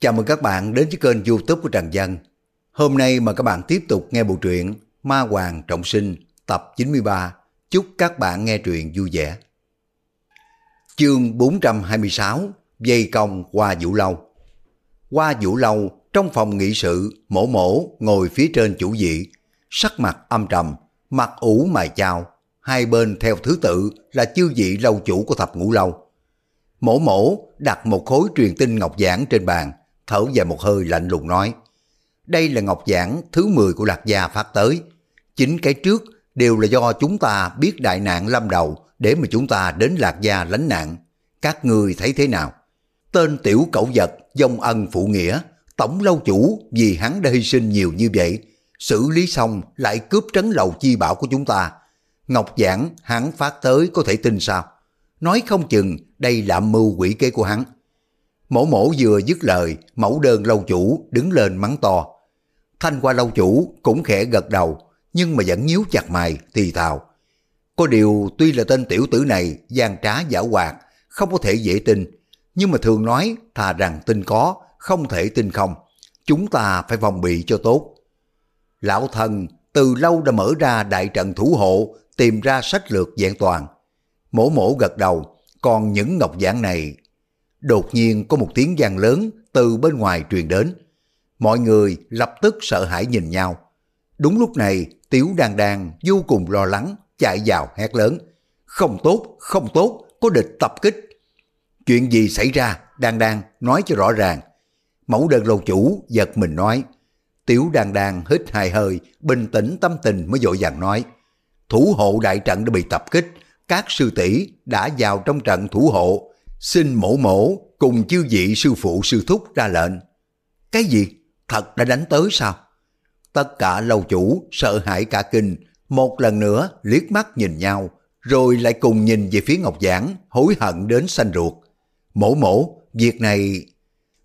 Chào mừng các bạn đến với kênh youtube của Trần Dân. Hôm nay mà các bạn tiếp tục nghe bộ truyện Ma Hoàng Trọng Sinh tập 93. Chúc các bạn nghe truyện vui vẻ. Chương 426 Dây công qua Vũ Lâu Qua Vũ Lâu, trong phòng nghị sự, mổ mổ ngồi phía trên chủ vị, sắc mặt âm trầm, mặt ủ mày chào, hai bên theo thứ tự là chư vị lâu chủ của thập ngũ lâu. Mổ mổ đặt một khối truyền tinh ngọc giản trên bàn, thở dài một hơi lạnh lùng nói. Đây là ngọc giảng thứ 10 của Lạc Gia phát tới. Chính cái trước đều là do chúng ta biết đại nạn lâm đầu để mà chúng ta đến Lạc Gia lánh nạn. Các người thấy thế nào? Tên tiểu cẩu vật, dông ân phụ nghĩa, tổng lâu chủ vì hắn đã hy sinh nhiều như vậy, xử lý xong lại cướp trấn lầu chi bảo của chúng ta. Ngọc Giảng hắn phát tới có thể tin sao? Nói không chừng đây là mưu quỷ kế của hắn. Mổ mổ vừa dứt lời, mẫu đơn lâu chủ đứng lên mắng to. Thanh qua lâu chủ cũng khẽ gật đầu, nhưng mà vẫn nhíu chặt mày, thì thào. Có điều tuy là tên tiểu tử này gian trá giả hoạt, không có thể dễ tin, nhưng mà thường nói thà rằng tin có, không thể tin không. Chúng ta phải phòng bị cho tốt. Lão thần từ lâu đã mở ra đại trận thủ hộ, tìm ra sách lược dạng toàn. Mổ mổ gật đầu, còn những ngọc giảng này Đột nhiên có một tiếng vang lớn từ bên ngoài truyền đến. Mọi người lập tức sợ hãi nhìn nhau. Đúng lúc này, Tiểu Đan Đan vô cùng lo lắng, chạy vào hét lớn. Không tốt, không tốt, có địch tập kích. Chuyện gì xảy ra, Đan Đan nói cho rõ ràng. Mẫu đơn lâu chủ giật mình nói. Tiểu Đan Đan hít hai hơi, bình tĩnh tâm tình mới dội dàng nói. Thủ hộ đại trận đã bị tập kích, các sư tỷ đã vào trong trận thủ hộ, xin mổ mổ cùng chư vị sư phụ sư thúc ra lệnh. Cái gì? Thật đã đánh tới sao? Tất cả lâu chủ sợ hãi cả kinh, một lần nữa liếc mắt nhìn nhau, rồi lại cùng nhìn về phía Ngọc Giảng, hối hận đến xanh ruột. Mổ mổ, việc này...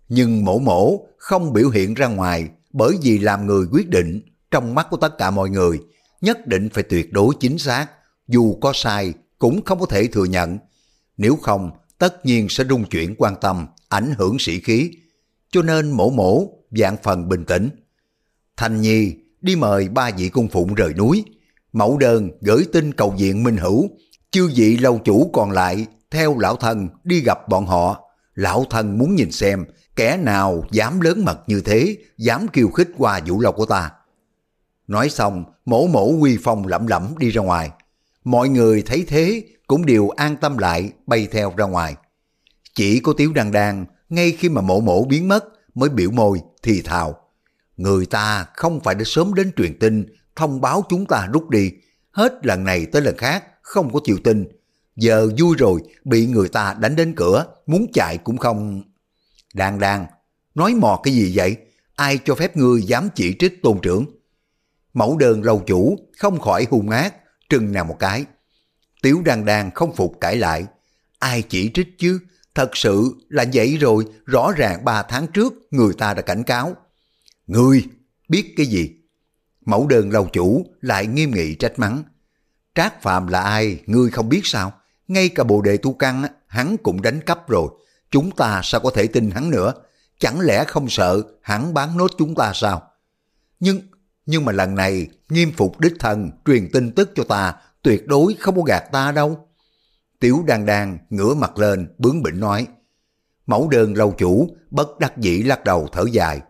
Nhưng mổ mổ không biểu hiện ra ngoài bởi vì làm người quyết định trong mắt của tất cả mọi người, nhất định phải tuyệt đối chính xác, dù có sai cũng không có thể thừa nhận. Nếu không, tất nhiên sẽ rung chuyển quan tâm, ảnh hưởng sĩ khí. Cho nên mổ mổ, dạng phần bình tĩnh. Thành Nhi đi mời ba vị cung phụng rời núi. Mẫu đơn gửi tin cầu diện Minh Hữu. Chư vị lâu chủ còn lại theo lão thần đi gặp bọn họ. Lão thần muốn nhìn xem kẻ nào dám lớn mật như thế, dám kiêu khích qua vũ lâu của ta. Nói xong, mổ mổ quy phong lẩm lẩm đi ra ngoài. Mọi người thấy thế cũng đều an tâm lại bay theo ra ngoài. Chỉ có Tiếu Đăng Đăng ngay khi mà mộ mộ biến mất mới biểu môi thì thào. Người ta không phải đã sớm đến truyền tin thông báo chúng ta rút đi. Hết lần này tới lần khác không có chịu tin. Giờ vui rồi bị người ta đánh đến cửa muốn chạy cũng không... Đan Đan, nói mò cái gì vậy? Ai cho phép ngươi dám chỉ trích tôn trưởng? Mẫu đơn lâu chủ không khỏi hung ác, trừng nào một cái. Tiếu Đan Đan không phục cãi lại. Ai chỉ trích chứ? Thật sự là vậy rồi, rõ ràng ba tháng trước người ta đã cảnh cáo. Ngươi biết cái gì? Mẫu đơn lâu chủ lại nghiêm nghị trách mắng. Trác Phạm là ai, ngươi không biết sao? Ngay cả bộ đề tu căn hắn cũng đánh cắp rồi. Chúng ta sao có thể tin hắn nữa? Chẳng lẽ không sợ hắn bán nốt chúng ta sao? Nhưng nhưng mà lần này nghiêm phục đích thần truyền tin tức cho ta tuyệt đối không có gạt ta đâu. Tiểu đan đan ngửa mặt lên bướng bỉnh nói. Mẫu đơn lâu chủ bất đắc dĩ lắc đầu thở dài.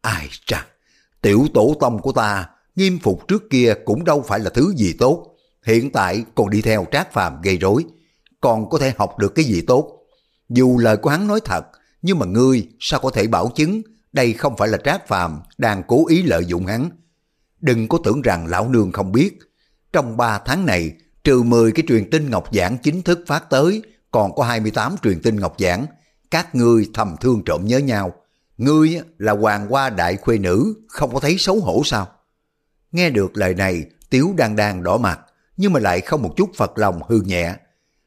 Ai chà, tiểu tổ tông của ta nghiêm phục trước kia cũng đâu phải là thứ gì tốt. Hiện tại còn đi theo trác phàm gây rối. Còn có thể học được cái gì tốt. Dù lời của hắn nói thật, nhưng mà ngươi sao có thể bảo chứng đây không phải là trác phàm đang cố ý lợi dụng hắn. Đừng có tưởng rằng lão nương không biết. Trong 3 tháng này, trừ 10 cái truyền tin ngọc giảng chính thức phát tới, còn có 28 truyền tin ngọc giảng. Các ngươi thầm thương trộm nhớ nhau. Ngươi là hoàng hoa đại khuê nữ, không có thấy xấu hổ sao? Nghe được lời này, Tiếu đang đang đỏ mặt, nhưng mà lại không một chút phật lòng hư nhẹ.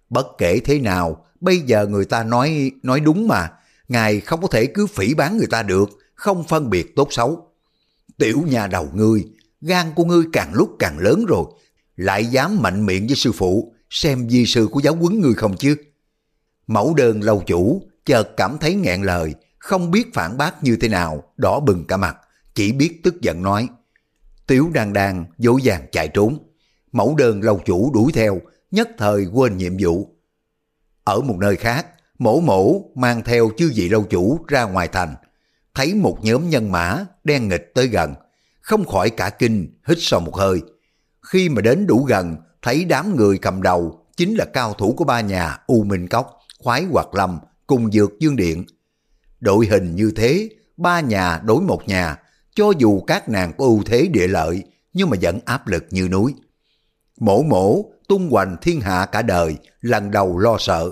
Bất kể thế nào, bây giờ người ta nói nói đúng mà, ngài không có thể cứ phỉ bán người ta được, không phân biệt tốt xấu. Tiểu nhà đầu ngươi, gan của ngươi càng lúc càng lớn rồi, lại dám mạnh miệng với sư phụ, xem di sư của giáo huấn ngươi không chứ. Mẫu đơn lâu chủ, chợt cảm thấy nghẹn lời, không biết phản bác như thế nào, đỏ bừng cả mặt, chỉ biết tức giận nói. tiểu đang đang dỗ dàng chạy trốn. Mẫu đơn lâu chủ đuổi theo, nhất thời quên nhiệm vụ. Ở một nơi khác, mổ mổ mang theo chư vị lâu chủ ra ngoài thành. Thấy một nhóm nhân mã đen nghịch tới gần, không khỏi cả kinh hít sâu một hơi. Khi mà đến đủ gần, thấy đám người cầm đầu chính là cao thủ của ba nhà U Minh Cốc, Khoái Hoạt Lâm cùng Dược Dương Điện. Đội hình như thế, ba nhà đối một nhà, cho dù các nàng có ưu thế địa lợi, nhưng mà vẫn áp lực như núi. Mổ mổ, tung hoành thiên hạ cả đời, lần đầu lo sợ.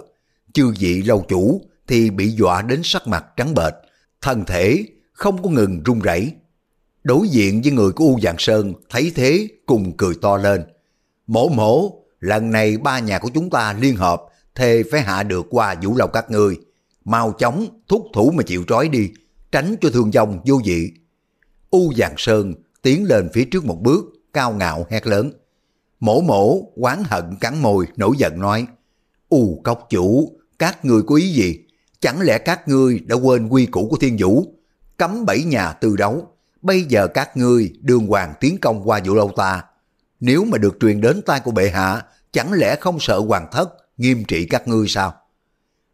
Chư vị lâu chủ thì bị dọa đến sắc mặt trắng bệch, thân thể không có ngừng run rẩy. Đối diện với người của U Dạng Sơn thấy thế cùng cười to lên. Mổ mổ, lần này ba nhà của chúng ta liên hợp, thề phải hạ được qua vũ lâu các ngươi. Mau chóng thúc thủ mà chịu trói đi, tránh cho thương vong vô vị. U Dạng Sơn tiến lên phía trước một bước, cao ngạo hét lớn. Mổ mổ, quán hận cắn môi, nổi giận nói. U cốc chủ, các ngươi có ý gì? Chẳng lẽ các ngươi đã quên quy củ của thiên vũ? Cấm bảy nhà tư đấu. Bây giờ các ngươi đường hoàng tiến công qua vũ lâu ta. Nếu mà được truyền đến tay của bệ hạ, chẳng lẽ không sợ hoàng thất nghiêm trị các ngươi sao?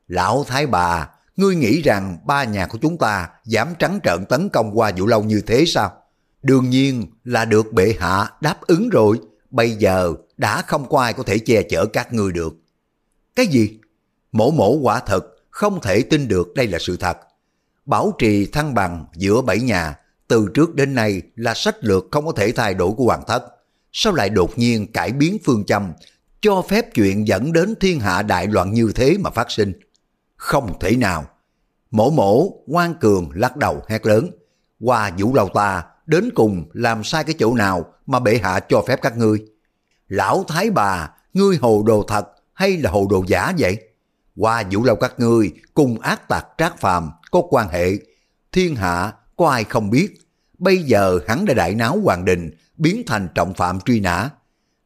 Lão Thái bà, ngươi nghĩ rằng ba nhà của chúng ta dám trắng trợn tấn công qua vũ lâu như thế sao? Đương nhiên là được bệ hạ đáp ứng rồi, bây giờ đã không có ai có thể che chở các ngươi được. Cái gì? Mổ mổ quả thật, không thể tin được đây là sự thật. Bảo trì thăng bằng giữa bảy nhà, từ trước đến nay là sách lược không có thể thay đổi của hoàng thất. Sao lại đột nhiên cải biến phương châm, cho phép chuyện dẫn đến thiên hạ đại loạn như thế mà phát sinh? Không thể nào. Mổ mổ, ngoan cường lắc đầu hét lớn. Qua vũ lâu ta, đến cùng làm sai cái chỗ nào mà bệ hạ cho phép các ngươi? Lão thái bà, ngươi hồ đồ thật hay là hồ đồ giả vậy? Qua vũ lâu các ngươi cùng ác tặc trác phàm có quan hệ. Thiên hạ có ai không biết. Bây giờ hắn đã đại náo hoàng đình, biến thành trọng phạm truy nã.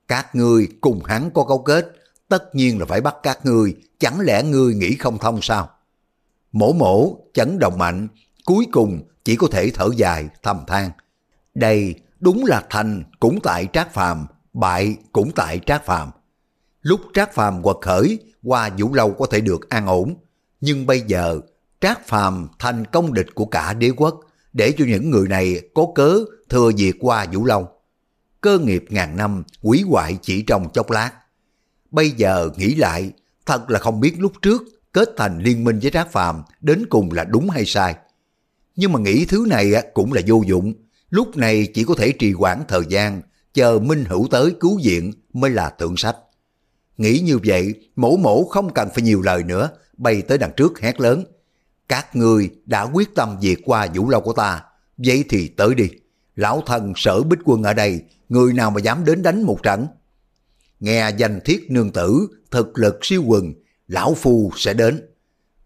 Các ngươi cùng hắn có cấu kết, tất nhiên là phải bắt các ngươi, chẳng lẽ ngươi nghĩ không thông sao? Mổ mổ, chấn động mạnh, cuối cùng chỉ có thể thở dài, thầm than. Đây đúng là thành cũng tại trác phàm, bại cũng tại trác phàm. Lúc trác phàm quật khởi, qua vũ lâu có thể được an ổn, nhưng bây giờ trác phàm thành công địch của cả đế quốc, để cho những người này có cớ thừa diệt qua vũ lâu. Cơ nghiệp ngàn năm quỷ hoại chỉ trong chốc lát. Bây giờ nghĩ lại, thật là không biết lúc trước kết thành liên minh với Trác Phàm đến cùng là đúng hay sai. Nhưng mà nghĩ thứ này cũng là vô dụng, lúc này chỉ có thể trì hoãn thời gian, chờ Minh Hữu tới cứu viện mới là thượng sách. Nghĩ như vậy, mổ mổ không cần phải nhiều lời nữa, bay tới đằng trước hét lớn. Các người đã quyết tâm diệt qua vũ lâu của ta, vậy thì tới đi. Lão thần sở bích quân ở đây, người nào mà dám đến đánh một trận? Nghe danh thiết nương tử, thực lực siêu quần, lão phu sẽ đến.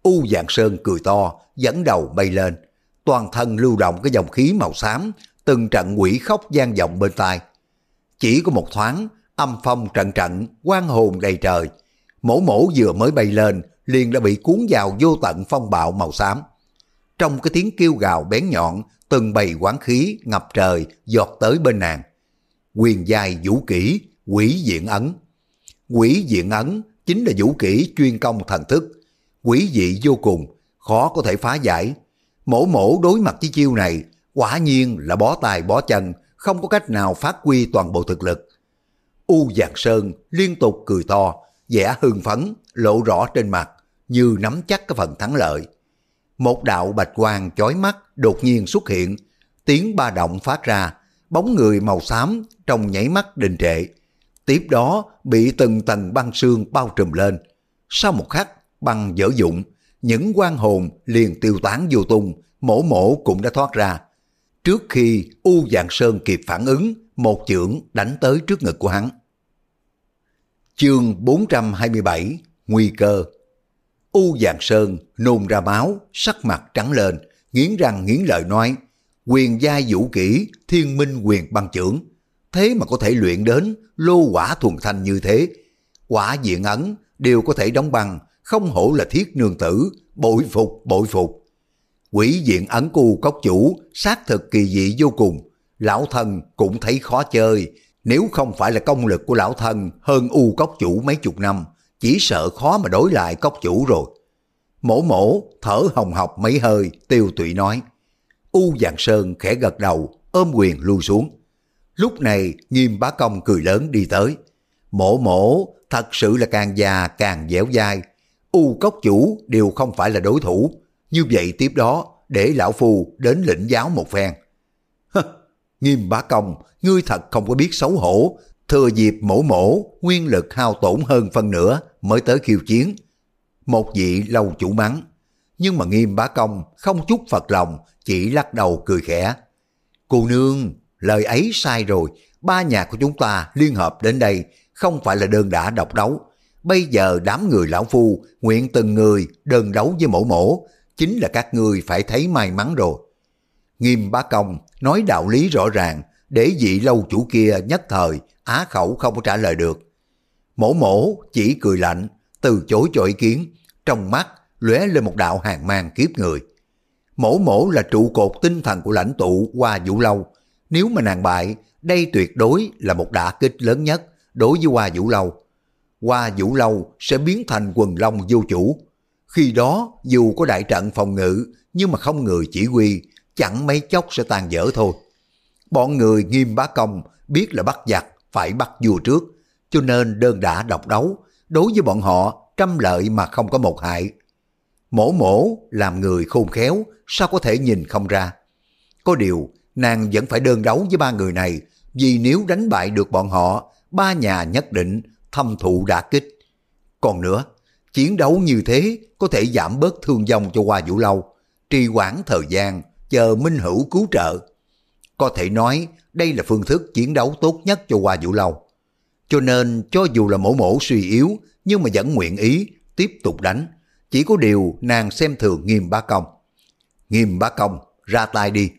U Dạng Sơn cười to, dẫn đầu bay lên. Toàn thân lưu động cái dòng khí màu xám, từng trận quỷ khóc gian vọng bên tai. Chỉ có một thoáng, âm phong trận trận, quan hồn đầy trời. Mổ mổ vừa mới bay lên, liền đã bị cuốn vào vô tận phong bạo màu xám. Trong cái tiếng kêu gào bén nhọn, từng bầy quán khí ngập trời giọt tới bên nàng. Quyền dài vũ kỹ, quỷ diện ấn. Quỷ diện ấn chính là vũ kỹ chuyên công thần thức. Quỷ dị vô cùng, khó có thể phá giải. Mổ mổ đối mặt với chiêu này, quả nhiên là bó tay bó chân, không có cách nào phát huy toàn bộ thực lực. U Giang Sơn liên tục cười to, vẻ hưng phấn, lộ rõ trên mặt, như nắm chắc cái phần thắng lợi. Một đạo bạch quang chói mắt đột nhiên xuất hiện, tiếng ba động phát ra, bóng người màu xám trong nhảy mắt đình trệ. Tiếp đó bị từng tầng băng sương bao trùm lên. Sau một khắc, băng dở dụng, những quan hồn liền tiêu tán vô tung, mổ mổ cũng đã thoát ra. Trước khi U Dạng Sơn kịp phản ứng, một chưởng đánh tới trước ngực của hắn. Chương 427 Nguy cơ U Dạng Sơn nôn ra máu, sắc mặt trắng lên, nghiến răng nghiến lợi nói, quyền giai vũ kỹ, thiên minh quyền băng trưởng, thế mà có thể luyện đến lô quả thuần thanh như thế. Quả diện ấn đều có thể đóng băng, không hổ là thiết nương tử, bội phục, bội phục quỷ diện ấn cu cốc chủ xác thực kỳ dị vô cùng. Lão thân cũng thấy khó chơi, nếu không phải là công lực của lão thân hơn u cốc chủ mấy chục năm, chỉ sợ khó mà đối lại cốc chủ rồi. Mổ mổ thở hồng học mấy hơi, tiêu tụy nói. U Giàng Sơn khẽ gật đầu, ôm quyền lui xuống. Lúc này nghiêm bá công cười lớn đi tới. Mổ mổ thật sự là càng già càng dẻo dai. U cốc chủ đều không phải là đối thủ. Như vậy tiếp đó để lão phu đến lĩnh giáo một phen. nghiêm bá công, ngươi thật không có biết xấu hổ. Thừa dịp mổ mổ, nguyên lực hao tổn hơn phân nửa mới tới khiêu chiến. Một vị lâu chủ mắng. Nhưng mà nghiêm bá công không chút phật lòng, chỉ lắc đầu cười khẽ. Cô nương, lời ấy sai rồi, ba nhà của chúng ta liên hợp đến đây, không phải là đơn đã độc đấu. Bây giờ đám người lão phu nguyện từng người đơn đấu với mổ mổ, chính là các người phải thấy may mắn rồi. Nghiêm bá công nói đạo lý rõ ràng, để vị lâu chủ kia nhất thời á khẩu không có trả lời được. Mổ mổ chỉ cười lạnh, từ chối cho ý kiến, trong mắt lóe lên một đạo hàng mang kiếp người. Mổ mổ là trụ cột tinh thần của lãnh tụ qua Vũ Lâu. Nếu mà nàng bại, đây tuyệt đối là một đả kích lớn nhất đối với Hoa Vũ Lâu. Hoa Vũ Lâu sẽ biến thành quần long vô chủ. Khi đó, dù có đại trận phòng ngự, nhưng mà không người chỉ huy, chẳng mấy chốc sẽ tan dở thôi. Bọn người nghiêm bá công biết là bắt giặc phải bắt vua trước, cho nên đơn đã độc đấu, đối với bọn họ trăm lợi mà không có một hại. Mổ mổ làm người khôn khéo, sao có thể nhìn không ra. Có điều, nàng vẫn phải đơn đấu với ba người này, vì nếu đánh bại được bọn họ, ba nhà nhất định thâm thụ đả kích. Còn nữa, chiến đấu như thế có thể giảm bớt thương vong cho Hoa Vũ Lâu, trì hoãn thời gian, chờ Minh Hữu cứu trợ. Có thể nói đây là phương thức chiến đấu tốt nhất cho Hoa Vũ Lâu. Cho nên cho dù là mổ mổ suy yếu nhưng mà vẫn nguyện ý tiếp tục đánh. Chỉ có điều nàng xem thường nghiêm bá công. Nghiêm bá công, ra tay đi.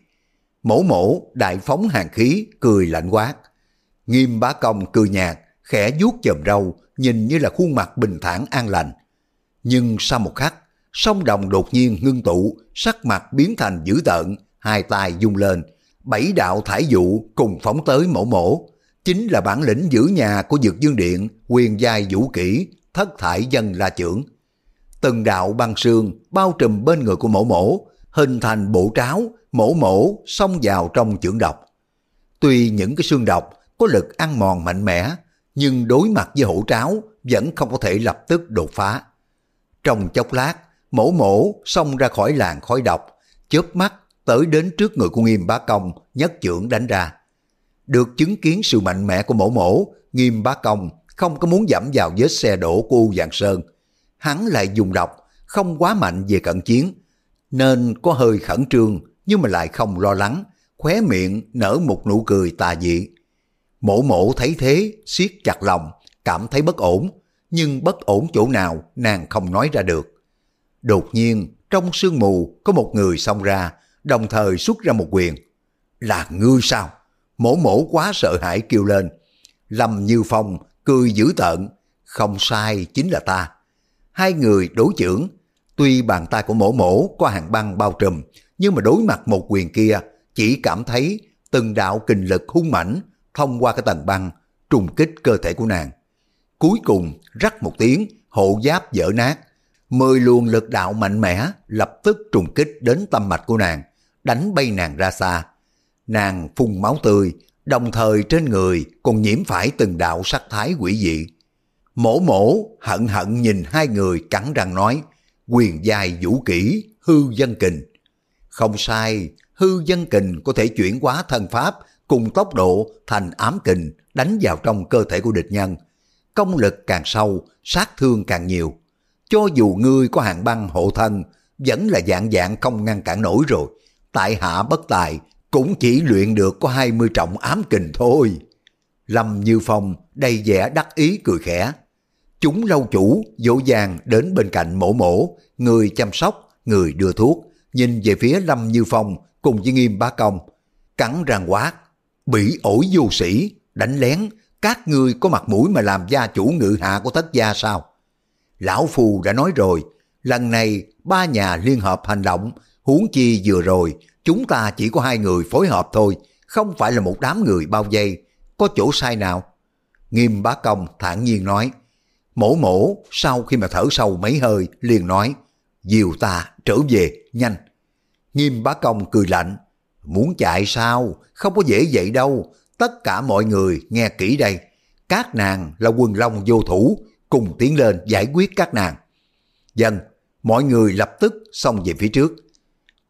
Mổ mổ đại phóng hàng khí, cười lạnh quát. Nghiêm bá công cười nhạt, khẽ vuốt chòm râu, nhìn như là khuôn mặt bình thản an lành. Nhưng sau một khắc, sông đồng đột nhiên ngưng tụ, sắc mặt biến thành dữ tợn, hai tay dung lên. Bảy đạo thải dụ cùng phóng tới mổ mổ. Chính là bản lĩnh giữ nhà của Dược Dương Điện, quyền giai vũ kỹ, thất thải dân là trưởng. Từng đạo băng sương bao trùm bên người của mổ mổ, hình thành bộ tráo, mổ mổ xông vào trong chưởng độc. Tuy những cái xương độc có lực ăn mòn mạnh mẽ, nhưng đối mặt với hổ tráo vẫn không có thể lập tức đột phá. Trong chốc lát, mổ mổ xông ra khỏi làng khói độc, chớp mắt tới đến trước người của nghiêm bá công, nhất trưởng đánh ra. Được chứng kiến sự mạnh mẽ của mổ mổ, nghiêm bá công không có muốn giảm vào vết xe đổ của U Giang Sơn. Hắn lại dùng độc, không quá mạnh về cận chiến, nên có hơi khẩn trương nhưng mà lại không lo lắng, khóe miệng nở một nụ cười tà dị. Mổ mổ thấy thế, siết chặt lòng, cảm thấy bất ổn, nhưng bất ổn chỗ nào nàng không nói ra được. Đột nhiên, trong sương mù có một người xông ra, đồng thời xuất ra một quyền. Là ngươi sao? Mổ mổ quá sợ hãi kêu lên. Lâm Như Phong cười dữ tợn. Không sai, chính là ta. Hai người đối chưởng. Tuy bàn tay của mổ mổ có hàng băng bao trùm, nhưng mà đối mặt một quyền kia, chỉ cảm thấy từng đạo kình lực hung mãnh thông qua cái tầng băng, trùng kích cơ thể của nàng. Cuối cùng, rắc một tiếng, hộ giáp dở nát. Mười luồng lực đạo mạnh mẽ lập tức trùng kích đến tâm mạch của nàng, đánh bay nàng ra xa. Nàng phun máu tươi, đồng thời trên người còn nhiễm phải từng đạo sắc thái quỷ dị. Mổ mổ hận hận nhìn hai người cắn răng nói, quyền dài vũ kỹ, hư dân kình. Không sai, hư dân kình có thể chuyển hóa thân pháp cùng tốc độ thành ám kình đánh vào trong cơ thể của địch nhân. Công lực càng sâu, sát thương càng nhiều. Cho dù ngươi có hàng băng hộ thân, vẫn là dạng dạng không ngăn cản nổi rồi. Tại hạ bất tài, cũng chỉ luyện được có 20 trọng ám kình thôi. Lâm Như Phong đầy vẻ đắc ý cười khẽ. Chúng lâu chủ dỗ dàng đến bên cạnh mổ mổ, người chăm sóc, người đưa thuốc, nhìn về phía Lâm Như Phong cùng với nghiêm bá công. Cắn răng quát, bị ổi vô sĩ, đánh lén, các ngươi có mặt mũi mà làm gia chủ ngự hạ của thất gia sao? Lão Phù đã nói rồi, lần này ba nhà liên hợp hành động, Huống chi vừa rồi, chúng ta chỉ có hai người phối hợp thôi, không phải là một đám người bao vây, có chỗ sai nào? Nghiêm bá công thản nhiên nói, mổ mổ sau khi mà thở sâu mấy hơi liền nói, diều ta trở về, nhanh. Nghiêm bá công cười lạnh, muốn chạy sao, không có dễ vậy đâu, tất cả mọi người nghe kỹ đây, các nàng là quần long vô thủ, cùng tiến lên giải quyết các nàng. Dân, mọi người lập tức xông về phía trước.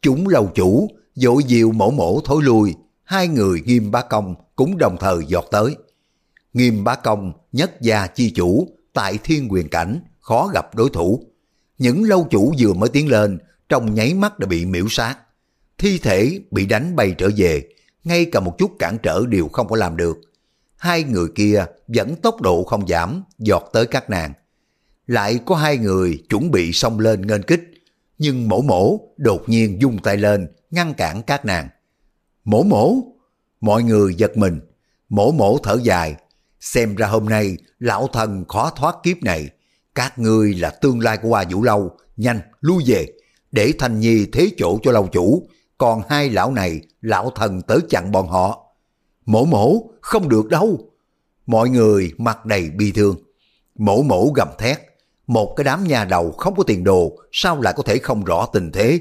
Chúng lâu chủ, dội diệu mổ mổ thối lui, hai người nghiêm bá công cũng đồng thời giọt tới. Nghiêm bá công nhất gia chi chủ tại thiên quyền cảnh khó gặp đối thủ. Những lâu chủ vừa mới tiến lên trong nháy mắt đã bị miễu sát. Thi thể bị đánh bay trở về, ngay cả một chút cản trở đều không có làm được. Hai người kia vẫn tốc độ không giảm, giọt tới các nàng. Lại có hai người chuẩn bị xông lên nghênh kích, nhưng mổ mổ đột nhiên dung tay lên, ngăn cản các nàng. Mổ mổ! Mọi người giật mình, mổ mổ thở dài. Xem ra hôm nay lão thần khó thoát kiếp này. Các ngươi là tương lai của Hoa Vũ Lâu, nhanh lui về, để Thanh Nhi thế chỗ cho lâu chủ. Còn hai lão này, lão thần tới chặn bọn họ. Mổ mổ, không được đâu. Mọi người mặt đầy bi thương. Mổ mổ gầm thét. Một cái đám nhà đầu không có tiền đồ, sao lại có thể không rõ tình thế?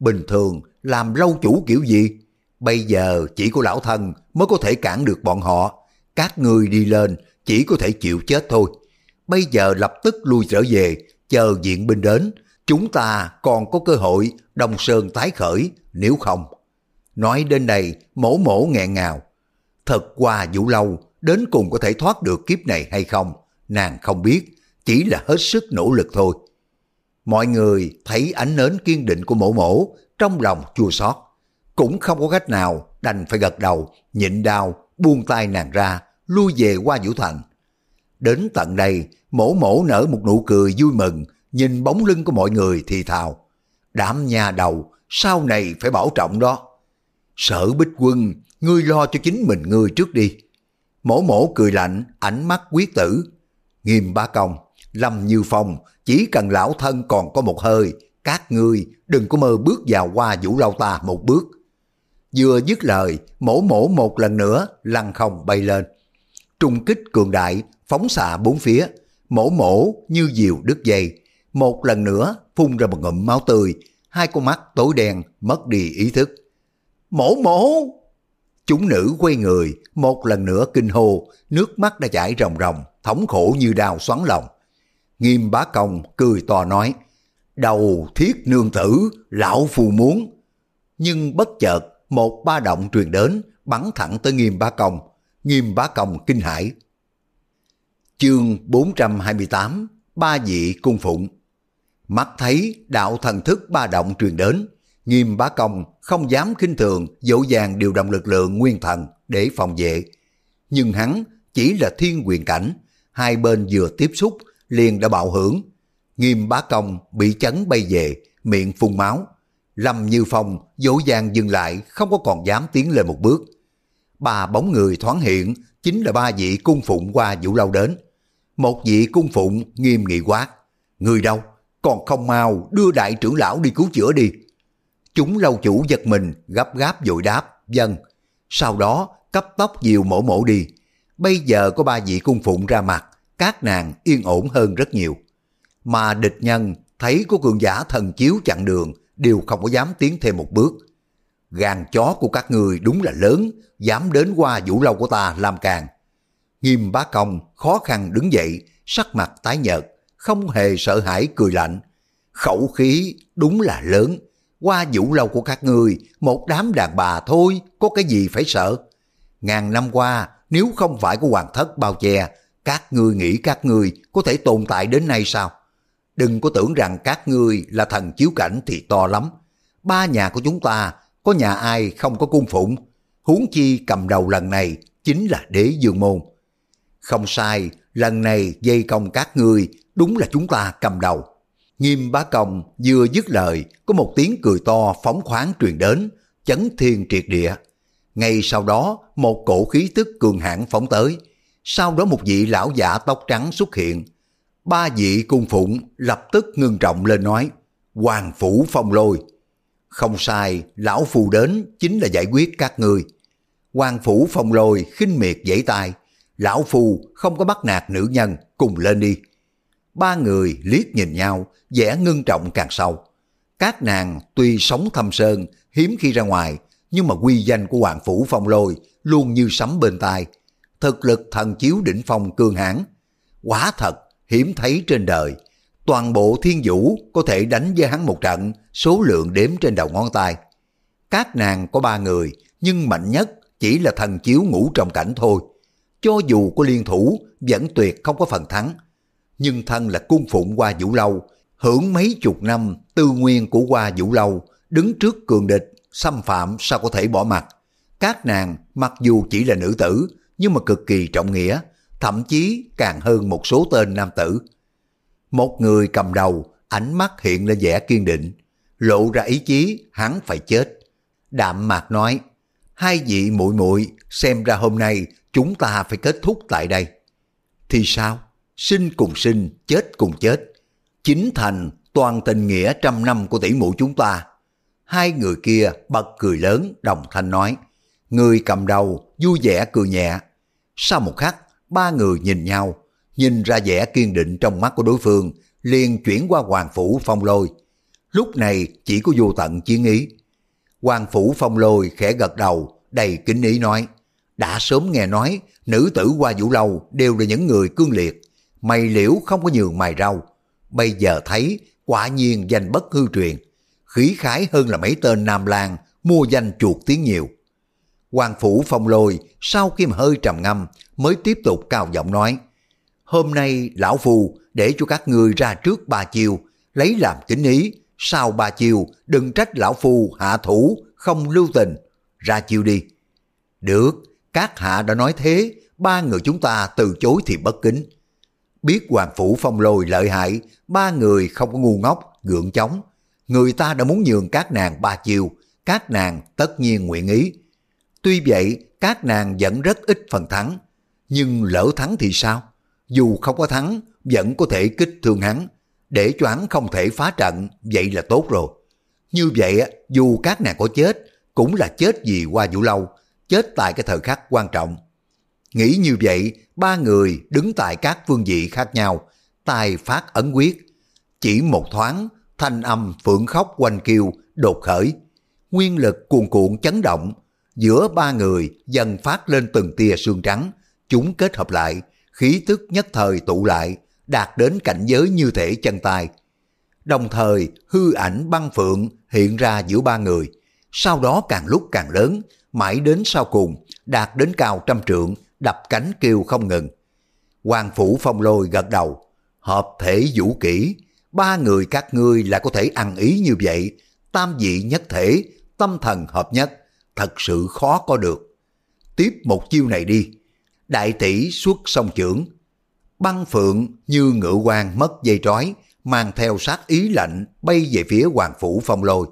Bình thường, làm lâu chủ kiểu gì? Bây giờ chỉ có lão thần mới có thể cản được bọn họ. Các người đi lên chỉ có thể chịu chết thôi. Bây giờ lập tức lui trở về, chờ diện binh đến. Chúng ta còn có cơ hội đồng sơn tái khởi, nếu không. Nói đến đây, mổ mổ nghẹn ngào. Thật qua vũ lâu, đến cùng có thể thoát được kiếp này hay không? Nàng không biết, chỉ là hết sức nỗ lực thôi. Mọi người thấy ánh nến kiên định của mổ mổ, trong lòng chua xót cũng không có cách nào đành phải gật đầu, nhịn đau, buông tay nàng ra, lui về qua Vũ Thành. Đến tận đây, mổ mổ nở một nụ cười vui mừng, nhìn bóng lưng của mọi người thì thào. Đám nhà đầu, sau này phải bảo trọng đó. Sở bích quân, ngươi lo cho chính mình ngươi trước đi. Mổ mổ cười lạnh, ánh mắt quyết tử. Nghiêm ba công, Lâm Như Phong, chỉ cần lão thân còn có một hơi, các ngươi đừng có mơ bước vào qua vũ lâu ta một bước. Vừa dứt lời, mổ mổ một lần nữa lăn không bay lên. Trung kích cường đại, phóng xạ bốn phía, mổ mổ như diều đứt dây. Một lần nữa phun ra một ngụm máu tươi, hai con mắt tối đen mất đi ý thức. Mổ mổ! Chúng nữ quay người, một lần nữa kinh hô, nước mắt đã chảy ròng ròng, thống khổ như đào xoắn lòng. Nghiêm bá công cười to nói, đầu thiết nương tử, lão phù muốn. Nhưng bất chợt một ba động truyền đến, bắn thẳng tới nghiêm bá công. Nghiêm bá công kinh hãi. Chương 428 Ba vị cung phụng Mắt thấy đạo thần thức ba động truyền đến, nghiêm bá công không dám khinh thường dỗ dàng điều động lực lượng nguyên thần để phòng vệ. Nhưng hắn chỉ là thiên quyền cảnh, hai bên vừa tiếp xúc liền đã bạo hưởng. Nghiêm bá công bị chấn bay về, miệng phun máu, Lâm Như Phong dỗ dàng dừng lại không có còn dám tiến lên một bước. Ba bóng người thoáng hiện chính là ba vị cung phụng qua vũ lâu đến. Một vị cung phụng nghiêm nghị quát. Người đâu? Còn không mau đưa đại trưởng lão đi cứu chữa đi. Chúng lâu chủ giật mình gấp gáp dội đáp. Dân. Sau đó cấp tốc diều mổ mổ đi. Bây giờ có ba vị cung phụng ra mặt. Các nàng yên ổn hơn rất nhiều. Mà địch nhân thấy có cường giả thần chiếu chặn đường đều không có dám tiến thêm một bước. gàn chó của các người đúng là lớn, dám đến qua vũ lâu của ta làm càng. Nghiêm bá công khó khăn đứng dậy, sắc mặt tái nhợt, không hề sợ hãi cười lạnh. Khẩu khí đúng là lớn, qua vũ lâu của các người, một đám đàn bà thôi, có cái gì phải sợ. Ngàn năm qua, nếu không phải có hoàng thất bao che, các ngươi nghĩ các ngươi có thể tồn tại đến nay sao? Đừng có tưởng rằng các ngươi là thần chiếu cảnh thì to lắm. Ba nhà của chúng ta, có nhà ai không có cung phụng. Huống chi cầm đầu lần này chính là đế dương môn. Không sai, lần này dây công các ngươi đúng là chúng ta cầm đầu. Nghiêm bá công vừa dứt lời, có một tiếng cười to phóng khoáng truyền đến, chấn thiên triệt địa. Ngay sau đó, một cổ khí tức cường hãn phóng tới. Sau đó một vị lão giả tóc trắng xuất hiện, Ba vị cung phụng lập tức ngưng trọng lên nói, Hoàng phủ phong lôi. Không sai, lão phù đến chính là giải quyết các ngươi. Hoàng phủ phong lôi khinh miệt dãy tay. Lão phù không có bắt nạt nữ nhân, cùng lên đi. Ba người liếc nhìn nhau, vẻ ngưng trọng càng sâu. Các nàng tuy sống thâm sơn, hiếm khi ra ngoài, nhưng mà quy danh của Hoàng Phủ Phong Lôi luôn như sấm bên tai. Thực lực thần chiếu đỉnh phong cương hãn. Quả thật, hiếm thấy trên đời. Toàn bộ thiên vũ có thể đánh với hắn một trận, số lượng đếm trên đầu ngón tay. Các nàng có ba người, nhưng mạnh nhất chỉ là thần chiếu ngủ trong cảnh thôi. Cho dù có liên thủ, vẫn tuyệt không có phần thắng. Nhưng thân là cung phụng qua vũ lâu, hưởng mấy chục năm tư nguyên của qua vũ lâu, đứng trước cường địch, xâm phạm sao có thể bỏ mặt. Các nàng mặc dù chỉ là nữ tử, nhưng mà cực kỳ trọng nghĩa, thậm chí càng hơn một số tên nam tử. Một người cầm đầu, ánh mắt hiện lên vẻ kiên định, lộ ra ý chí hắn phải chết. Đạm mạc nói, hai vị muội muội xem ra hôm nay chúng ta phải kết thúc tại đây. Thì sao? Sinh cùng sinh, chết cùng chết. Chính thành toàn tình nghĩa trăm năm của tỷ muội chúng ta. Hai người kia bật cười lớn đồng thanh nói. Người cầm đầu vui vẻ cười nhẹ. Sau một khắc, ba người nhìn nhau, nhìn ra vẻ kiên định trong mắt của đối phương, liền chuyển qua Hoàng Phủ Phong Lôi. Lúc này chỉ có vô tận chiến ý. Hoàng Phủ Phong Lôi khẽ gật đầu, đầy kính ý nói, đã sớm nghe nói nữ tử qua vũ lâu đều là những người cương liệt, mày liễu không có nhường mày rau. Bây giờ thấy quả nhiên danh bất hư truyền, khí khái hơn là mấy tên Nam Lan mua danh chuột tiếng nhiều. Hoàng Phủ Phong Lôi sau khi mà hơi trầm ngâm mới tiếp tục cao giọng nói, hôm nay lão phù để cho các ngươi ra trước ba chiều, lấy làm kính ý, sau ba chiều đừng trách lão phù hạ thủ, không lưu tình, ra chiêu đi. Được, các hạ đã nói thế, ba người chúng ta từ chối thì bất kính. Biết Hoàng Phủ Phong Lôi lợi hại, ba người không có ngu ngốc, gượng chống. Người ta đã muốn nhường các nàng ba chiều, các nàng tất nhiên nguyện ý. Tuy vậy, các nàng vẫn rất ít phần thắng. Nhưng lỡ thắng thì sao? Dù không có thắng, vẫn có thể kích thương hắn. Để cho hắn không thể phá trận, vậy là tốt rồi. Như vậy, dù các nàng có chết, cũng là chết vì qua vũ lâu, chết tại cái thời khắc quan trọng. Nghĩ như vậy, ba người đứng tại các phương vị khác nhau, tài phát ấn quyết. Chỉ một thoáng, thanh âm phượng khóc quanh kiều đột khởi. Nguyên lực cuồn cuộn chấn động, giữa ba người dần phát lên từng tia xương trắng, chúng kết hợp lại, khí tức nhất thời tụ lại, đạt đến cảnh giới như thể chân tay. Đồng thời, hư ảnh băng phượng hiện ra giữa ba người, sau đó càng lúc càng lớn, mãi đến sau cùng, đạt đến cao trăm trượng, đập cánh kêu không ngừng. Hoàng Phủ Phong Lôi gật đầu, hợp thể vũ kỹ, ba người các ngươi là có thể ăn ý như vậy, tam vị nhất thể, tâm thần hợp nhất, thật sự khó có được. Tiếp một chiêu này đi, đại tỷ xuất sông trưởng, băng phượng như ngựa quan mất dây trói, mang theo sát ý lạnh bay về phía Hoàng Phủ Phong Lôi.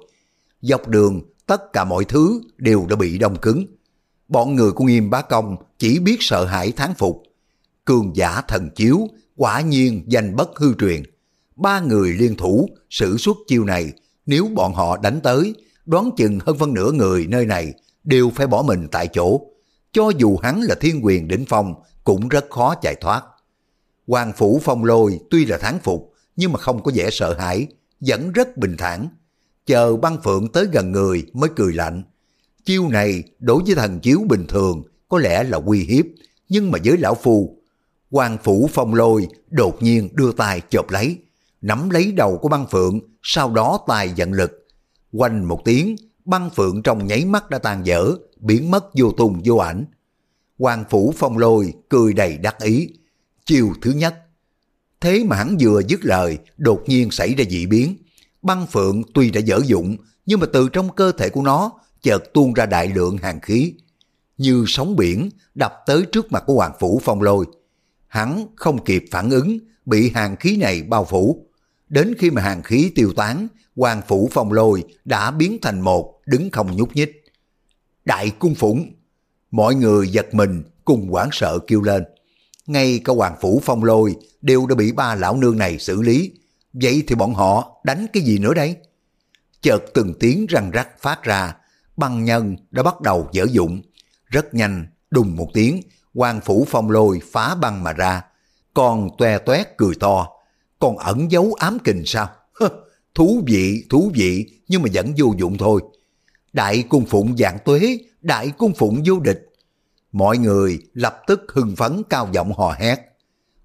Dọc đường, tất cả mọi thứ đều đã bị đông cứng. Bọn người của nghiêm bá công chỉ biết sợ hãi thán phục. Cường giả thần chiếu, quả nhiên danh bất hư truyền. Ba người liên thủ, sử xuất chiêu này, nếu bọn họ đánh tới, đoán chừng hơn phân nửa người nơi này đều phải bỏ mình tại chỗ. Cho dù hắn là thiên quyền đỉnh phong, cũng rất khó chạy thoát. Hoàng phủ phong lôi tuy là thán phục, nhưng mà không có vẻ sợ hãi, vẫn rất bình thản. Chờ băng phượng tới gần người mới cười lạnh. Chiêu này đối với thần chiếu bình thường có lẽ là uy hiếp, nhưng mà với lão phu, quan phủ phong lôi đột nhiên đưa tay chộp lấy, nắm lấy đầu của băng phượng, sau đó tài giận lực. Quanh một tiếng, băng phượng trong nháy mắt đã tan dở, biến mất vô tung vô ảnh. quan phủ phong lôi cười đầy đắc ý. Chiều thứ nhất. Thế mà hắn vừa dứt lời, đột nhiên xảy ra dị biến. Băng phượng tuy đã dở dụng, nhưng mà từ trong cơ thể của nó chợt tuôn ra đại lượng hàng khí. Như sóng biển đập tới trước mặt của Hoàng phủ phong lôi. Hắn không kịp phản ứng, bị hàng khí này bao phủ. Đến khi mà hàng khí tiêu tán, Hoàng phủ phong lôi đã biến thành một, đứng không nhúc nhích. Đại cung phụng! Mọi người giật mình cùng hoảng sợ kêu lên. Ngay cả Hoàng phủ phong lôi đều đã bị ba lão nương này xử lý. Vậy thì bọn họ đánh cái gì nữa đây? chợt từng tiếng răng rắc phát ra, băng nhân đã bắt đầu dở dụng. Rất nhanh, đùng một tiếng, quan phủ phong lôi phá băng mà ra, còn toe toét cười to, còn ẩn giấu ám kình sao? thú vị, thú vị, nhưng mà vẫn vô dụng thôi. Đại cung phụng dạng tuế, đại cung phụng vô địch. Mọi người lập tức hưng phấn cao giọng hò hét.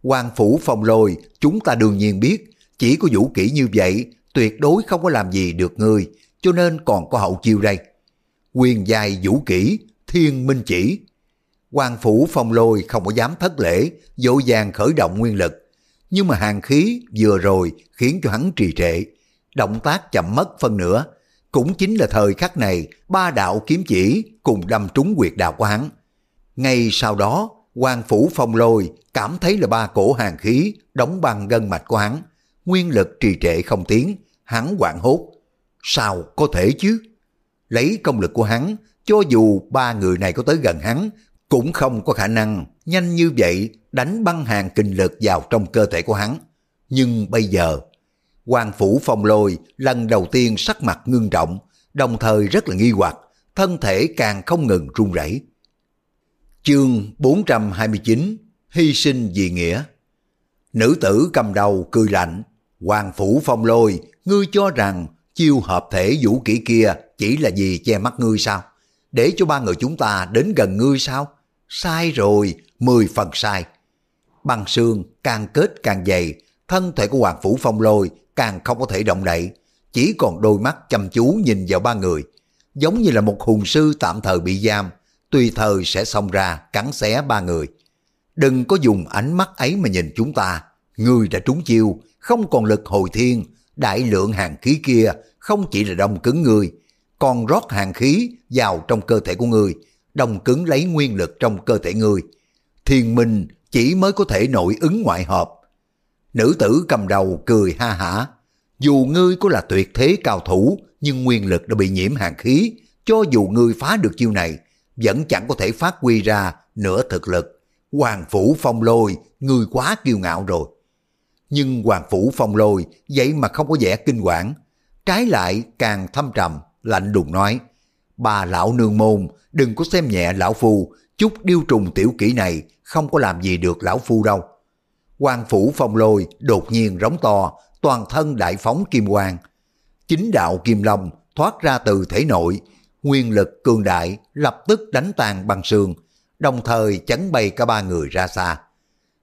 quan phủ phong lôi, chúng ta đương nhiên biết, chỉ có vũ kỹ như vậy, tuyệt đối không có làm gì được ngươi, cho nên còn có hậu chiêu đây. Quyền dài vũ kỹ, thiên minh chỉ. quan phủ phong lôi không có dám thất lễ, dỗ dàng khởi động nguyên lực. Nhưng mà hàng khí vừa rồi khiến cho hắn trì trệ. Động tác chậm mất phân nửa. Cũng chính là thời khắc này, ba đạo kiếm chỉ cùng đâm trúng quyệt đạo của hắn. Ngay sau đó, quan phủ phong lôi cảm thấy là ba cổ hàng khí đóng băng gân mạch của hắn. Nguyên lực trì trệ không tiến, hắn hoảng hốt. Sao có thể chứ? Lấy công lực của hắn, cho dù ba người này có tới gần hắn, cũng không có khả năng nhanh như vậy đánh băng hàng kinh lực vào trong cơ thể của hắn. Nhưng bây giờ, quan phủ phong lôi lần đầu tiên sắc mặt ngưng trọng, đồng thời rất là nghi hoặc, thân thể càng không ngừng run rẩy. Chương 429 Hy sinh vì nghĩa Nữ tử cầm đầu cười lạnh, Hoàng phủ phong lôi, ngươi cho rằng chiêu hợp thể vũ kỹ kia chỉ là gì che mắt ngươi sao? Để cho ba người chúng ta đến gần ngươi sao? Sai rồi, mười phần sai. Băng xương càng kết càng dày, thân thể của Hoàng Phủ Phong Lôi càng không có thể động đậy, chỉ còn đôi mắt chăm chú nhìn vào ba người, giống như là một hùng sư tạm thời bị giam, tùy thời sẽ xông ra cắn xé ba người. Đừng có dùng ánh mắt ấy mà nhìn chúng ta, người đã trúng chiêu, không còn lực hồi thiên, đại lượng hàng khí kia không chỉ là đông cứng người, còn rót hàng khí vào trong cơ thể của người, đông cứng lấy nguyên lực trong cơ thể người. Thiền minh chỉ mới có thể nội ứng ngoại hợp. Nữ tử cầm đầu cười ha hả. Dù ngươi có là tuyệt thế cao thủ, nhưng nguyên lực đã bị nhiễm hàng khí, cho dù ngươi phá được chiêu này, vẫn chẳng có thể phát huy ra nửa thực lực. Hoàng phủ phong lôi, ngươi quá kiêu ngạo rồi. Nhưng Hoàng phủ phong lôi vậy mà không có vẻ kinh quản, trái lại càng thâm trầm, lạnh đùng nói, bà lão nương môn, đừng có xem nhẹ lão phu, chút điêu trùng tiểu kỹ này không có làm gì được lão phu đâu. Hoàng phủ phong lôi đột nhiên rống to, toàn thân đại phóng kim quang. Chính đạo kim long thoát ra từ thể nội, nguyên lực cường đại lập tức đánh tàn băng sương, đồng thời chấn bay cả ba người ra xa.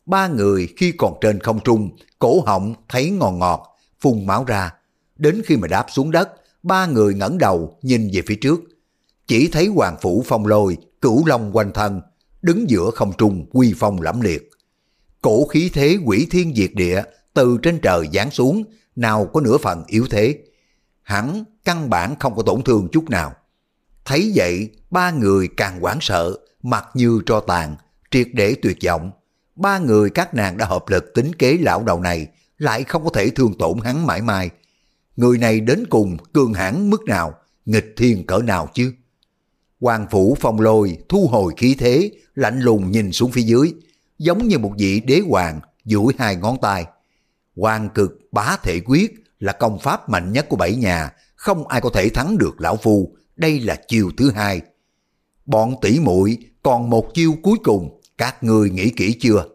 Ba người khi còn trên không trung, cổ họng thấy ngọt ngọt, phun máu ra. Đến khi mà đáp xuống đất, ba người ngẩng đầu nhìn về phía trước. Chỉ thấy hoàng phủ phong lôi, cửu long quanh thân, đứng giữa không trung quy phong lẫm liệt. Cổ khí thế quỷ thiên diệt địa từ trên trời giáng xuống, nào có nửa phần yếu thế. Hắn căn bản không có tổn thương chút nào. Thấy vậy, ba người càng hoảng sợ, mặt như tro tàn, triệt để tuyệt vọng. Ba người các nàng đã hợp lực tính kế lão đầu này, lại không có thể thương tổn hắn mãi mãi. Người này đến cùng cường hãn mức nào, nghịch thiên cỡ nào chứ? Hoàng phủ phong lôi thu hồi khí thế, lạnh lùng nhìn xuống phía dưới, giống như một vị đế hoàng duỗi hai ngón tay. Hoàng cực bá thể quyết là công pháp mạnh nhất của bảy nhà, không ai có thể thắng được lão phu, đây là chiêu thứ hai. Bọn tỷ muội còn một chiêu cuối cùng, các ngươi nghĩ kỹ chưa?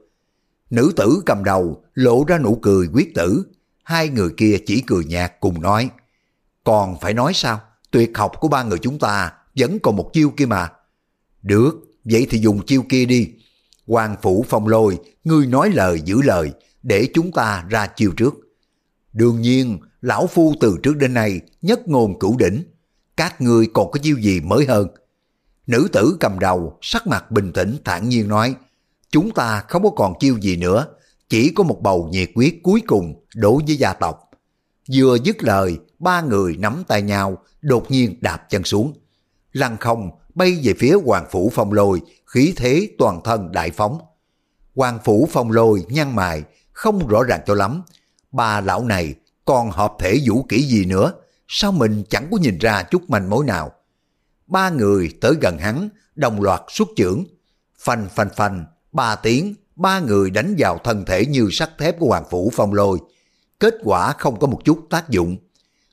Nữ tử cầm đầu lộ ra nụ cười quyết tử, hai người kia chỉ cười nhạt cùng nói. Còn phải nói sao? Tuyệt học của ba người chúng ta vẫn còn một chiêu kia mà. Được, vậy thì dùng chiêu kia đi. Hoàng phủ phong lôi, ngươi nói lời giữ lời, để chúng ta ra chiêu trước. Đương nhiên, lão phu từ trước đến nay nhất ngôn cửu đỉnh. Các ngươi còn có chiêu gì mới hơn? Nữ tử cầm đầu, sắc mặt bình tĩnh thản nhiên nói, chúng ta không có còn chiêu gì nữa, chỉ có một bầu nhiệt quyết cuối cùng đối với gia tộc. Vừa dứt lời, ba người nắm tay nhau, đột nhiên đạp chân xuống. Lăng không bay về phía Hoàng Phủ Phong Lôi, khí thế toàn thân đại phóng. Hoàng Phủ Phong Lôi nhăn mài, không rõ ràng cho lắm. Ba lão này còn hợp thể vũ kỹ gì nữa, sao mình chẳng có nhìn ra chút manh mối nào. Ba người tới gần hắn, đồng loạt xuất trưởng. Phanh phanh phanh, ba tiếng, ba người đánh vào thân thể như sắt thép của Hoàng Phủ Phong Lôi. Kết quả không có một chút tác dụng.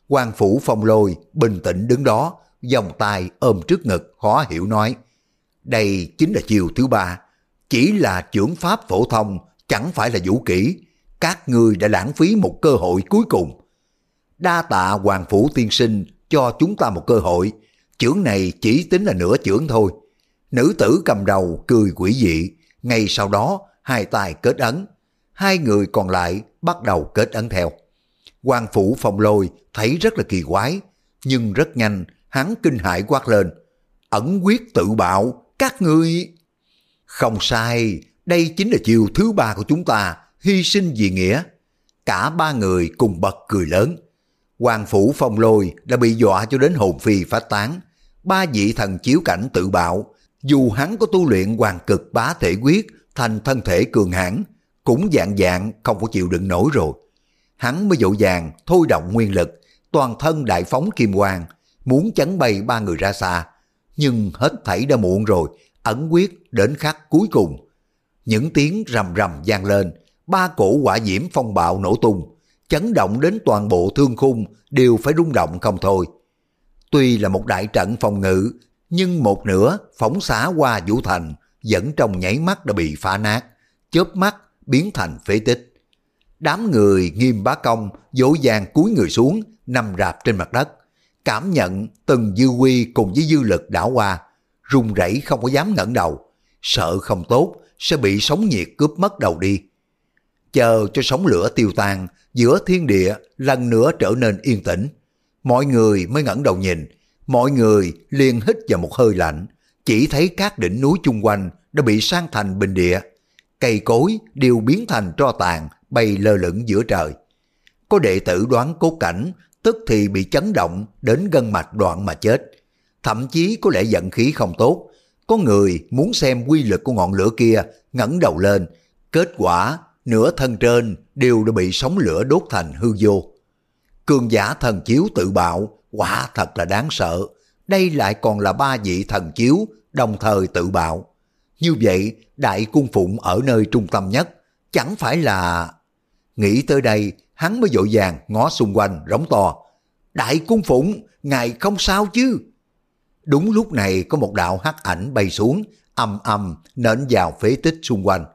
hoàng phủ phong lôi bình tĩnh đứng đó, vòng tay ôm trước ngực khó hiểu nói. Đây chính là chiều thứ ba, chỉ là trưởng pháp phổ thông, chẳng phải là vũ kỹ. Các ngươi đã lãng phí một cơ hội cuối cùng. Đa tạ Hoàng Phủ Tiên Sinh cho chúng ta một cơ hội. Chưởng này chỉ tính là nửa chưởng thôi. Nữ tử cầm đầu cười quỷ dị. Ngay sau đó, hai tay kết ấn. Hai người còn lại bắt đầu kết ấn theo. quan Phủ Phong Lôi thấy rất là kỳ quái. Nhưng rất nhanh, hắn kinh hãi quát lên. Ẩn quyết tự bạo, các ngươi... Không sai, đây chính là chiều thứ ba của chúng ta, hy sinh vì nghĩa. Cả ba người cùng bật cười lớn. Hoàng phủ phong lôi đã bị dọa cho đến hồn phi phát tán. Ba vị thần chiếu cảnh tự bạo, dù hắn có tu luyện hoàng cực bá thể quyết thành thân thể cường hãn, cũng dạng dạng không có chịu đựng nổi rồi. Hắn mới dỗ dàng thôi động nguyên lực, toàn thân đại phóng kim quang, muốn chấn bay ba người ra xa. Nhưng hết thảy đã muộn rồi, ẩn quyết đến khắc cuối cùng. Những tiếng rầm rầm vang lên, ba cổ quả diễm phong bạo nổ tung, chấn động đến toàn bộ thương khung đều phải rung động không thôi. Tuy là một đại trận phòng ngự, nhưng một nửa phóng xá qua Vũ Thành vẫn trong nháy mắt đã bị phá nát, chớp mắt biến thành phế tích. Đám người nghiêm bá công dỗ dàng cúi người xuống, nằm rạp trên mặt đất, cảm nhận từng dư quy cùng với dư lực đảo qua, run rẩy không có dám ngẩng đầu, sợ không tốt sẽ bị sóng nhiệt cướp mất đầu đi. Chờ cho sóng lửa tiêu tan, giữa thiên địa lần nữa trở nên yên tĩnh. Mọi người mới ngẩng đầu nhìn, mọi người liền hít vào một hơi lạnh, chỉ thấy các đỉnh núi chung quanh đã bị sang thành bình địa. Cây cối đều biến thành tro tàn, bay lơ lửng giữa trời. Có đệ tử đoán cố cảnh, tức thì bị chấn động đến gân mạch đoạn mà chết. Thậm chí có lẽ giận khí không tốt, có người muốn xem quy lực của ngọn lửa kia ngẩng đầu lên, kết quả nửa thân trên đều đã bị sóng lửa đốt thành hư vô. Cường giả thần chiếu tự bạo, quả thật là đáng sợ. Đây lại còn là ba vị thần chiếu đồng thời tự bạo. Như vậy, đại cung phụng ở nơi trung tâm nhất, chẳng phải là... Nghĩ tới đây, hắn mới dội vàng ngó xung quanh rống to. Đại cung phụng, ngài không sao chứ? Đúng lúc này có một đạo hắc ảnh bay xuống, âm âm nện vào phế tích xung quanh.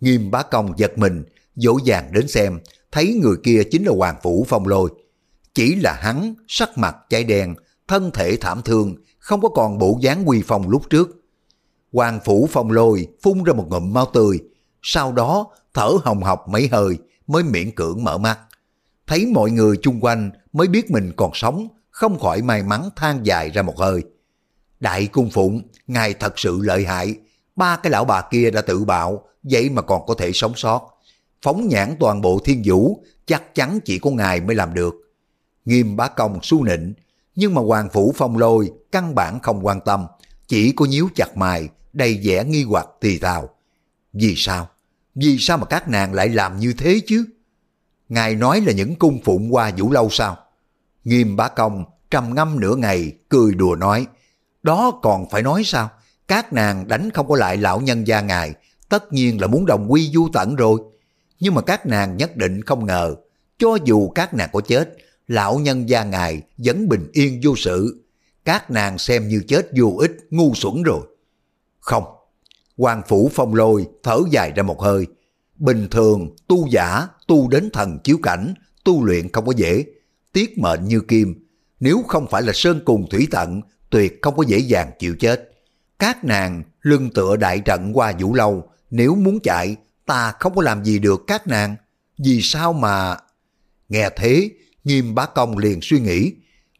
Nghiêm bá công giật mình, dỗ dàng đến xem, thấy người kia chính là Hoàng Phủ Phong Lôi. Chỉ là hắn, sắc mặt cháy đen, thân thể thảm thương, không có còn bộ dáng quy phong lúc trước. Hoàng Phủ Phong Lôi phun ra một ngụm máu tươi, sau đó thở hồng hộc mấy hơi mới miễn cưỡng mở mắt. Thấy mọi người chung quanh mới biết mình còn sống, không khỏi may mắn than dài ra một hơi. Đại cung phụng, ngài thật sự lợi hại, ba cái lão bà kia đã tự bạo, vậy mà còn có thể sống sót. Phóng nhãn toàn bộ thiên vũ, chắc chắn chỉ có ngài mới làm được. Nghiêm bá công su nịnh, nhưng mà Hoàng Phủ Phong Lôi căn bản không quan tâm, chỉ có nhíu chặt mày, đầy vẻ nghi hoặc tì tào. Vì sao? Vì sao mà các nàng lại làm như thế chứ? Ngài nói là những cung phụng qua vũ lâu sao? Nghiêm bá công trầm ngâm nửa ngày, cười đùa nói, đó còn phải nói sao? Các nàng đánh không có lại lão nhân gia ngài, tất nhiên là muốn đồng quy du tận rồi. Nhưng mà các nàng nhất định không ngờ, cho dù các nàng có chết, lão nhân gia ngài vẫn bình yên vô sự. Các nàng xem như chết vô ích, ngu xuẩn rồi. Không, Hoàng Phủ Phong Lôi thở dài ra một hơi. Bình thường, tu giả, tu đến thần chiếu cảnh, tu luyện không có dễ. Tiết mệnh như kim, nếu không phải là sơn cùng thủy tận, tuyệt không có dễ dàng chịu chết. Các nàng lưng tựa đại trận qua vũ lâu, nếu muốn chạy, ta không có làm gì được các nàng. Vì sao mà... Nghe thế, nghiêm bá công liền suy nghĩ.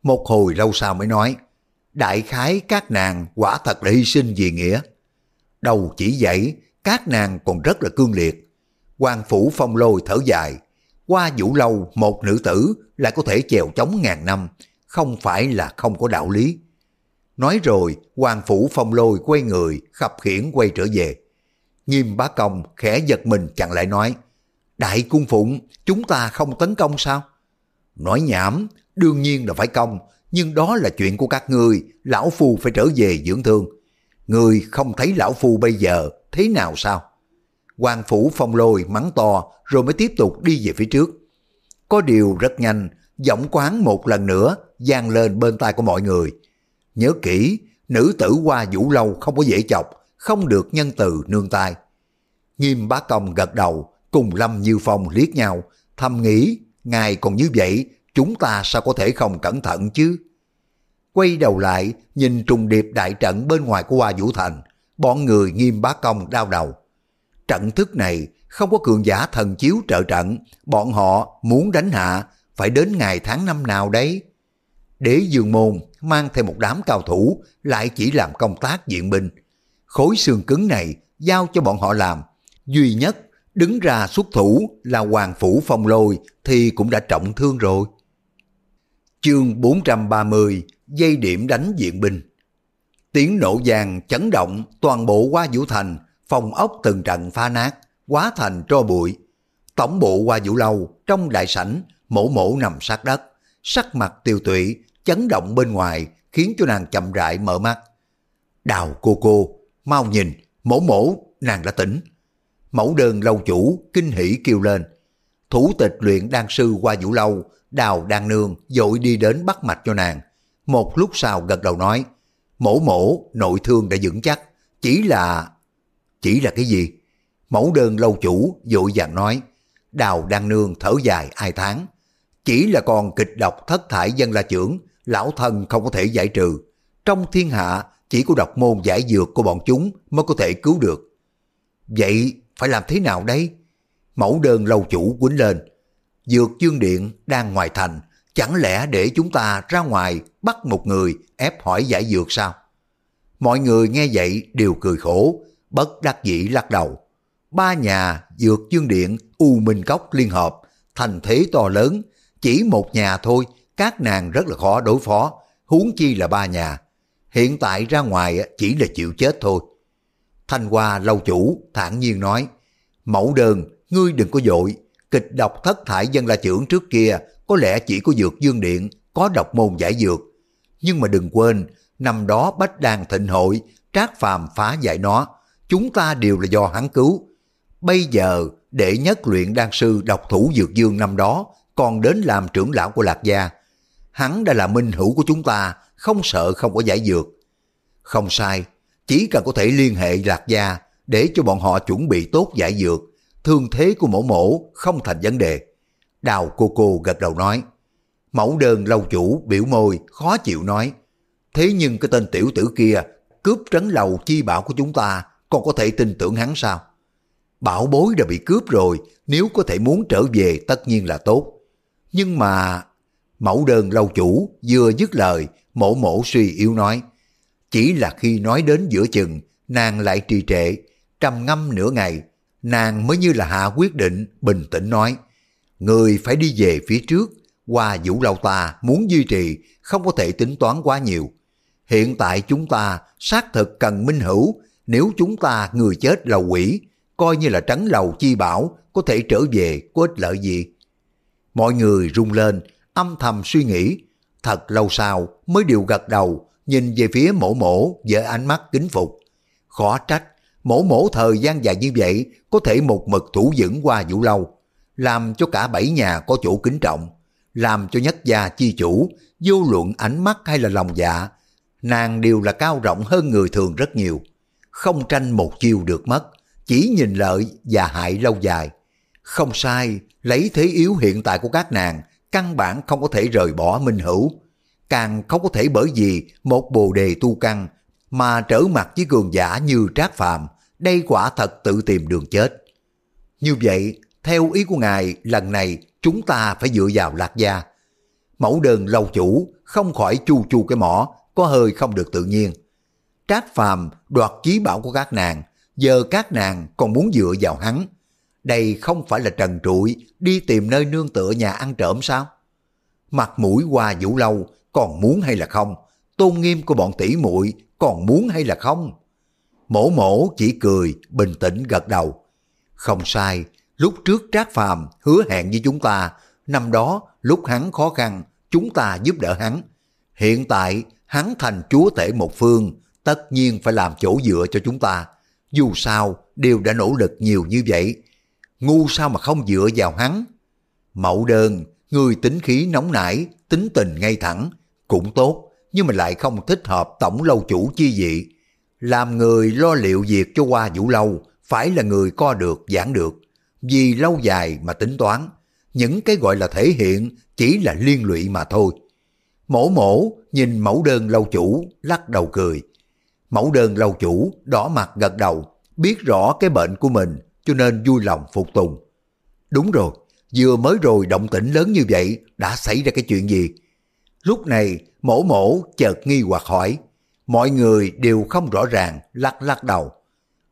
Một hồi lâu sau mới nói, đại khái các nàng quả thật là hy sinh vì nghĩa. Đầu chỉ dậy, các nàng còn rất là cương liệt. quan phủ phong lôi thở dài, qua vũ lâu một nữ tử lại có thể chèo chống ngàn năm, không phải là không có đạo lý. Nói rồi, hoàng phủ phong lôi quay người, khập khiển quay trở về. Nghiêm bá công khẽ giật mình chặn lại nói, Đại cung phụng, chúng ta không tấn công sao? Nói nhảm, đương nhiên là phải công, nhưng đó là chuyện của các ngươi, lão phu phải trở về dưỡng thương. Người không thấy lão phu bây giờ, thế nào sao? Hoàng phủ phong lôi mắng to rồi mới tiếp tục đi về phía trước. Có điều rất nhanh, giọng quán một lần nữa vang lên bên tai của mọi người. Nhớ kỹ, nữ tử qua vũ lâu không có dễ chọc, không được nhân từ nương tay. Nghiêm bá công gật đầu, cùng Lâm Như Phong liếc nhau, thầm nghĩ, ngài còn như vậy, chúng ta sao có thể không cẩn thận chứ? Quay đầu lại, nhìn trùng điệp đại trận bên ngoài của Hoa Vũ Thành, bọn người nghiêm bá công đau đầu. Trận thức này không có cường giả thần chiếu trợ trận, bọn họ muốn đánh hạ, phải đến ngày tháng năm nào đấy. Đế Dương Môn mang theo một đám cao thủ lại chỉ làm công tác diện binh. Khối xương cứng này giao cho bọn họ làm. Duy nhất đứng ra xuất thủ là Hoàng Phủ Phong Lôi thì cũng đã trọng thương rồi. Chương 430 Dây điểm đánh diện binh Tiếng nổ vàng chấn động toàn bộ qua Vũ Thành, phòng ốc từng trận phá nát, quá thành tro bụi. Tổng bộ qua Vũ Lâu, trong đại sảnh, mổ mổ nằm sát đất, sắc mặt tiêu tụy, chấn động bên ngoài, khiến cho nàng chậm rãi mở mắt. Đào cô cô, mau nhìn, mổ mổ, nàng đã tỉnh. Mẫu đơn lâu chủ, kinh hỉ kêu lên. Thủ tịch luyện đan sư qua vũ lâu, đào đan nương, dội đi đến bắt mạch cho nàng. Một lúc sau gật đầu nói, mổ mổ, nội thương đã vững chắc, chỉ là... Chỉ là cái gì? Mẫu đơn lâu chủ, dội vàng nói, đào đan nương thở dài ai tháng. Chỉ là còn kịch độc thất thải dân la trưởng, lão thần không có thể giải trừ. Trong thiên hạ, chỉ có độc môn giải dược của bọn chúng mới có thể cứu được. Vậy phải làm thế nào đây? Mẫu đơn lâu chủ quýnh lên. Dược chương điện đang ngoài thành, chẳng lẽ để chúng ta ra ngoài bắt một người ép hỏi giải dược sao? Mọi người nghe vậy đều cười khổ, bất đắc dĩ lắc đầu. Ba nhà dược chương điện U Minh Cốc liên hợp, thành thế to lớn, chỉ một nhà thôi, các nàng rất là khó đối phó, huống chi là ba nhà. Hiện tại ra ngoài chỉ là chịu chết thôi. Thanh Hoa lâu chủ thản nhiên nói, mẫu đơn, ngươi đừng có dội, kịch độc thất thải dân la trưởng trước kia có lẽ chỉ có dược dương điện, có độc môn giải dược. Nhưng mà đừng quên, năm đó Bách Đàn Thịnh Hội, Trác Phàm phá giải nó, chúng ta đều là do hắn cứu. Bây giờ, đệ nhất luyện đan sư độc thủ dược dương năm đó còn đến làm trưởng lão của Lạc Gia. Hắn đã là minh hữu của chúng ta, không sợ không có giải dược. Không sai, chỉ cần có thể liên hệ Lạc Gia để cho bọn họ chuẩn bị tốt giải dược, thương thế của mẫu mổ không thành vấn đề. Đào cô cô gật đầu nói. Mẫu đơn lâu chủ biểu môi khó chịu nói. Thế nhưng cái tên tiểu tử kia cướp trấn lầu chi bảo của chúng ta còn có thể tin tưởng hắn sao? Bảo bối đã bị cướp rồi, nếu có thể muốn trở về tất nhiên là tốt. Nhưng mà... Mẫu đơn lâu chủ vừa dứt lời, mổ mổ suy yếu nói. Chỉ là khi nói đến giữa chừng, nàng lại trì trệ, trầm ngâm nửa ngày, nàng mới như là hạ quyết định, bình tĩnh nói. Người phải đi về phía trước, qua vũ lâu ta muốn duy trì, không có thể tính toán quá nhiều. Hiện tại chúng ta xác thực cần minh hữu, nếu chúng ta người chết là quỷ, coi như là trấn lầu chi bảo, có thể trở về có ích lợi gì. Mọi người rung lên, âm thầm suy nghĩ, thật lâu sau mới điều gật đầu, nhìn về phía mổ mổ với ánh mắt kính phục. Khó trách, mổ mổ thời gian dài như vậy có thể một mực thủ vững qua vũ lâu, làm cho cả bảy nhà có chỗ kính trọng, làm cho nhất gia chi chủ, vô luận ánh mắt hay là lòng dạ, nàng đều là cao rộng hơn người thường rất nhiều. Không tranh một chiêu được mất, chỉ nhìn lợi và hại lâu dài. Không sai, lấy thế yếu hiện tại của các nàng, căn bản không có thể rời bỏ minh hữu. Càng không có thể bởi vì một bồ đề tu căn mà trở mặt với cường giả như trác phàm, đây quả thật tự tìm đường chết. Như vậy, theo ý của ngài, lần này chúng ta phải dựa vào lạc gia. Mẫu đơn lâu chủ không khỏi chu chu cái mỏ, có hơi không được tự nhiên. Trác phàm đoạt chí bảo của các nàng, giờ các nàng còn muốn dựa vào hắn. Đây không phải là trần trụi đi tìm nơi nương tựa nhà ăn trộm sao? Mặt mũi qua vũ lâu còn muốn hay là không? Tôn nghiêm của bọn tỷ muội còn muốn hay là không? Mổ mổ chỉ cười, bình tĩnh gật đầu. Không sai, lúc trước Trác Phàm hứa hẹn với chúng ta, năm đó lúc hắn khó khăn, chúng ta giúp đỡ hắn. Hiện tại hắn thành chúa tể một phương, tất nhiên phải làm chỗ dựa cho chúng ta. Dù sao, đều đã nỗ lực nhiều như vậy. Ngu sao mà không dựa vào hắn? Mậu đơn, người tính khí nóng nảy, tính tình ngay thẳng, cũng tốt, nhưng mà lại không thích hợp tổng lâu chủ chi vị. Làm người lo liệu việc cho qua vũ lâu, phải là người co được, giảng được. Vì lâu dài mà tính toán, những cái gọi là thể hiện chỉ là liên lụy mà thôi. Mổ mổ nhìn mẫu đơn lâu chủ, lắc đầu cười. Mẫu đơn lâu chủ đỏ mặt gật đầu, biết rõ cái bệnh của mình cho nên vui lòng phục tùng. Đúng rồi, vừa mới rồi động tĩnh lớn như vậy đã xảy ra cái chuyện gì? Lúc này mổ mổ chợt nghi hoặc hỏi, mọi người đều không rõ ràng lắc lắc đầu.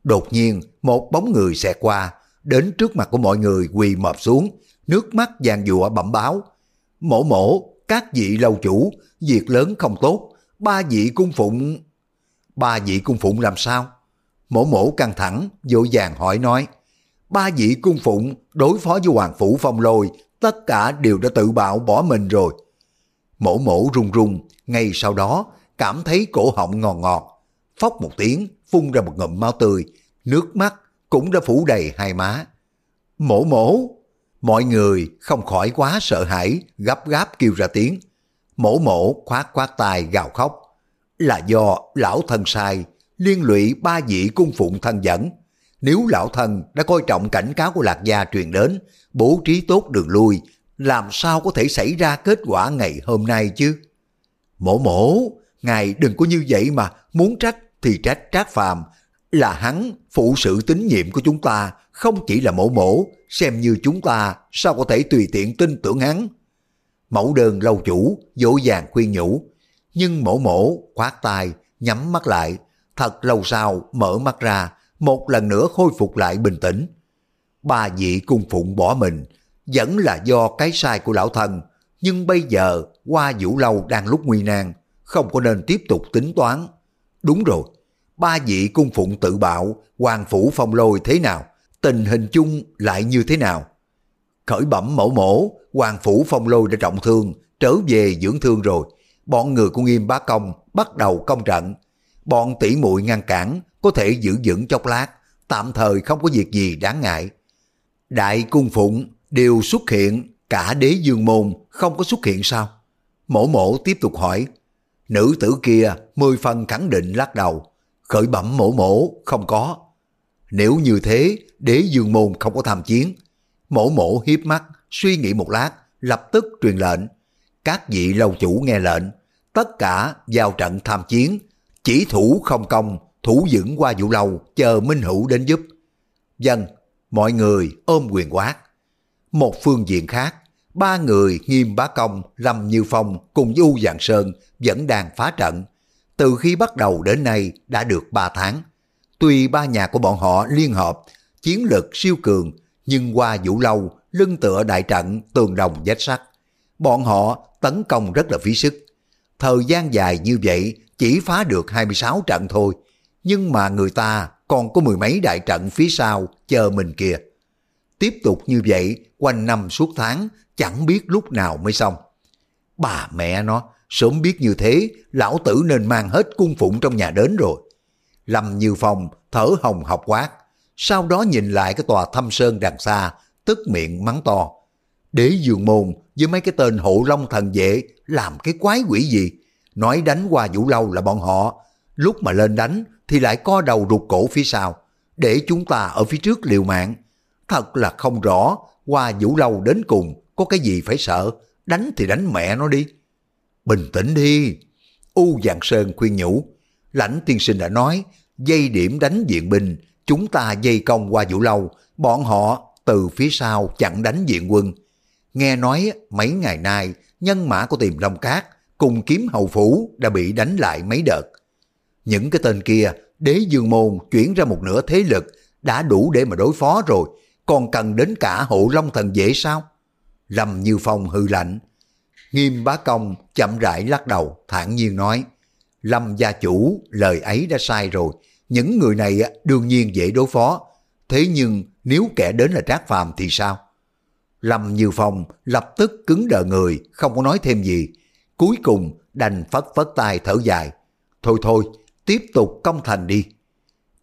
Đột nhiên một bóng người xẹt qua, đến trước mặt của mọi người quỳ mọp xuống, nước mắt vàng dụa bẩm báo. Mổ mổ, các vị lâu chủ, việc lớn không tốt, ba vị cung phụng... Ba vị cung phụng làm sao? Mổ mổ căng thẳng, dỗ dàng hỏi nói. Ba vị cung phụng đối phó với Hoàng Phủ Phong Lôi, tất cả đều đã tự bạo bỏ mình rồi. Mổ mổ run run, ngay sau đó cảm thấy cổ họng ngọt ngọt. Phốc một tiếng, phun ra một ngụm máu tươi, nước mắt cũng đã phủ đầy hai má. Mổ mổ, mọi người không khỏi quá sợ hãi, gấp gáp kêu ra tiếng. Mổ mổ khoát khoát tay gào khóc. Là do lão thân sai, liên lụy ba vị cung phụng thân dẫn. Nếu lão thần đã coi trọng cảnh cáo của lạc gia truyền đến, bố trí tốt đường lui, làm sao có thể xảy ra kết quả ngày hôm nay chứ? Mổ mổ, ngài đừng có như vậy mà, muốn trách thì trách trác phàm, là hắn phụ sự tín nhiệm của chúng ta, không chỉ là mổ mổ, xem như chúng ta sao có thể tùy tiện tin tưởng hắn. Mẫu đơn lâu chủ, dỗ dàng khuyên nhủ, nhưng mổ mổ khoát tay, nhắm mắt lại, thật lâu sau mở mắt ra, một lần nữa khôi phục lại bình tĩnh. Ba vị cung phụng bỏ mình, vẫn là do cái sai của lão thần, nhưng bây giờ qua vũ lâu đang lúc nguy nan, không có nên tiếp tục tính toán. Đúng rồi, ba vị cung phụng tự bạo, hoàng phủ phong lôi thế nào, tình hình chung lại như thế nào. Khởi bẩm mẫu mổ, hoàng phủ phong lôi đã trọng thương, trở về dưỡng thương rồi. Bọn người của nghiêm bá công bắt đầu công trận. Bọn tỷ muội ngăn cản, có thể giữ vững chốc lát, tạm thời không có việc gì đáng ngại. Đại cung phụng đều xuất hiện, cả đế dương môn không có xuất hiện sao? Mổ mổ tiếp tục hỏi. Nữ tử kia mười phần khẳng định lắc đầu, khởi bẩm mổ mổ không có. Nếu như thế, đế dương môn không có tham chiến. Mổ mổ hiếp mắt, suy nghĩ một lát, lập tức truyền lệnh. Các vị lâu chủ nghe lệnh, tất cả vào trận tham chiến, chỉ thủ không công, thủ dưỡng qua vụ lâu, chờ Minh Hữu đến giúp. Dân, mọi người ôm quyền quát. Một phương diện khác, ba người Nghiêm Bá Công, Lâm Như Phong cùng với U Dạng Sơn vẫn đang phá trận. Từ khi bắt đầu đến nay đã được ba tháng. Tuy ba nhà của bọn họ liên hợp, chiến lực siêu cường, nhưng qua vũ lâu, lưng tựa đại trận, tường đồng vách sắt. Bọn họ tấn công rất là phí sức. Thời gian dài như vậy chỉ phá được 26 trận thôi, nhưng mà người ta còn có mười mấy đại trận phía sau chờ mình kìa. Tiếp tục như vậy, quanh năm suốt tháng, chẳng biết lúc nào mới xong. Bà mẹ nó, sớm biết như thế, lão tử nên mang hết cung phụng trong nhà đến rồi. Lâm Như Phong thở hồng học quát, sau đó nhìn lại cái tòa thâm sơn đằng xa, tức miệng mắng to. Đế dường môn với mấy cái tên hộ long thần vệ làm cái quái quỷ gì? Nói đánh qua vũ lâu là bọn họ, lúc mà lên đánh thì lại co đầu rụt cổ phía sau, để chúng ta ở phía trước liều mạng. Thật là không rõ qua vũ lâu đến cùng có cái gì phải sợ, đánh thì đánh mẹ nó đi. Bình tĩnh đi. U Dạng Sơn khuyên nhủ, lãnh tiên sinh đã nói, dây điểm đánh diện binh, chúng ta dây công qua vũ lâu, bọn họ từ phía sau chặn đánh diện quân. Nghe nói mấy ngày nay, nhân mã của tiềm long cát cùng kiếm hầu phủ đã bị đánh lại mấy đợt. Những cái tên kia, đế dương môn chuyển ra một nửa thế lực đã đủ để mà đối phó rồi, còn cần đến cả hộ long thần dễ sao? Lâm Như Phong hư lạnh. Nghiêm bá công chậm rãi lắc đầu, thản nhiên nói, Lâm gia chủ, lời ấy đã sai rồi, những người này đương nhiên dễ đối phó, thế nhưng nếu kẻ đến là Trác Phàm thì sao? Lâm Như Phong lập tức cứng đờ người, không có nói thêm gì. Cuối cùng đành phất phất tay thở dài. Thôi thôi, tiếp tục công thành đi.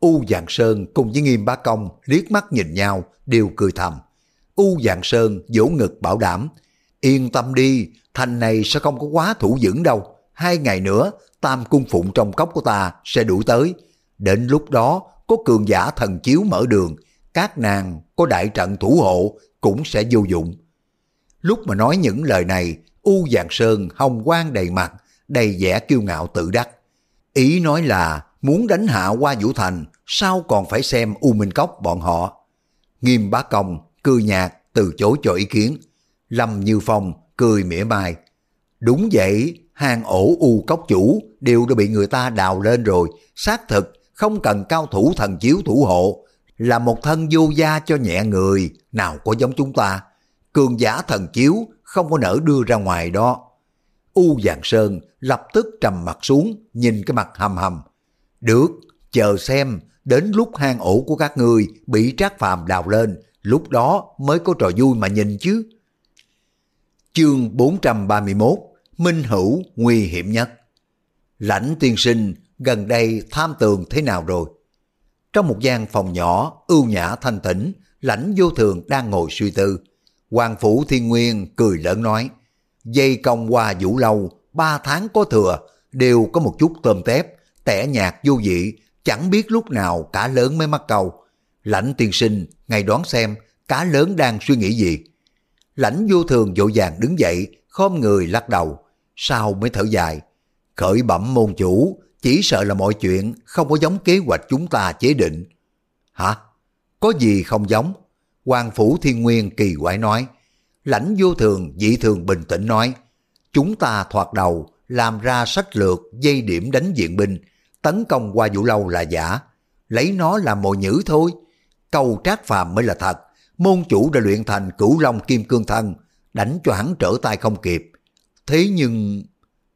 U Dạng Sơn cùng với Nghiêm Bá Công liếc mắt nhìn nhau, đều cười thầm. U Dạng Sơn vỗ ngực bảo đảm, Yên tâm đi, thành này sẽ không có quá thủ dưỡng đâu. Hai ngày nữa, tam cung phụng trong cốc của ta sẽ đủ tới. Đến lúc đó, có cường giả thần chiếu mở đường, các nàng có đại trận thủ hộ cũng sẽ vô dụng. Lúc mà nói những lời này, U Dạng Sơn hồng quang đầy mặt, đầy vẻ kiêu ngạo tự đắc. Ý nói là muốn đánh hạ qua Vũ Thành, sao còn phải xem U Minh Cốc bọn họ. Nghiêm bá công, cười nhạt, từ chối cho ý kiến. Lâm Như Phong, cười mỉa mai. Đúng vậy, hàng ổ U Cốc chủ đều đã bị người ta đào lên rồi, xác thực không cần cao thủ thần chiếu thủ hộ, là một thân vô gia cho nhẹ người, nào có giống chúng ta. Cường giả thần chiếu không có nỡ đưa ra ngoài đó. U Giàng Sơn lập tức trầm mặt xuống, nhìn cái mặt hầm hầm. Được, chờ xem, đến lúc hang ổ của các ngươi bị trác phàm đào lên, lúc đó mới có trò vui mà nhìn chứ. Chương 431 Minh Hữu nguy hiểm nhất Lãnh tiên sinh gần đây tham tường thế nào rồi? Trong một gian phòng nhỏ, ưu nhã thanh tĩnh, lãnh vô thường đang ngồi suy tư. Hoàng Phủ Thiên Nguyên cười lớn nói, dây công qua vũ lâu, ba tháng có thừa, đều có một chút tôm tép, tẻ nhạt vô vị, chẳng biết lúc nào cá lớn mới mắc câu. Lãnh tiên sinh, ngày đoán xem, cá lớn đang suy nghĩ gì? Lãnh vô thường vội vàng đứng dậy, khom người lắc đầu, sau mới thở dài. Khởi bẩm môn chủ, chỉ sợ là mọi chuyện không có giống kế hoạch chúng ta chế định. Hả? Có gì không giống? Hoàng Phủ Thiên Nguyên kỳ quái nói. Lãnh vô thường, dị thường bình tĩnh nói. Chúng ta thoạt đầu làm ra sách lược dây điểm đánh diện binh, tấn công qua vũ lâu là giả. Lấy nó làm mồi nhữ thôi. Câu trác phàm mới là thật. Môn chủ đã luyện thành cửu long kim cương thân, đánh cho hắn trở tay không kịp. Thế nhưng...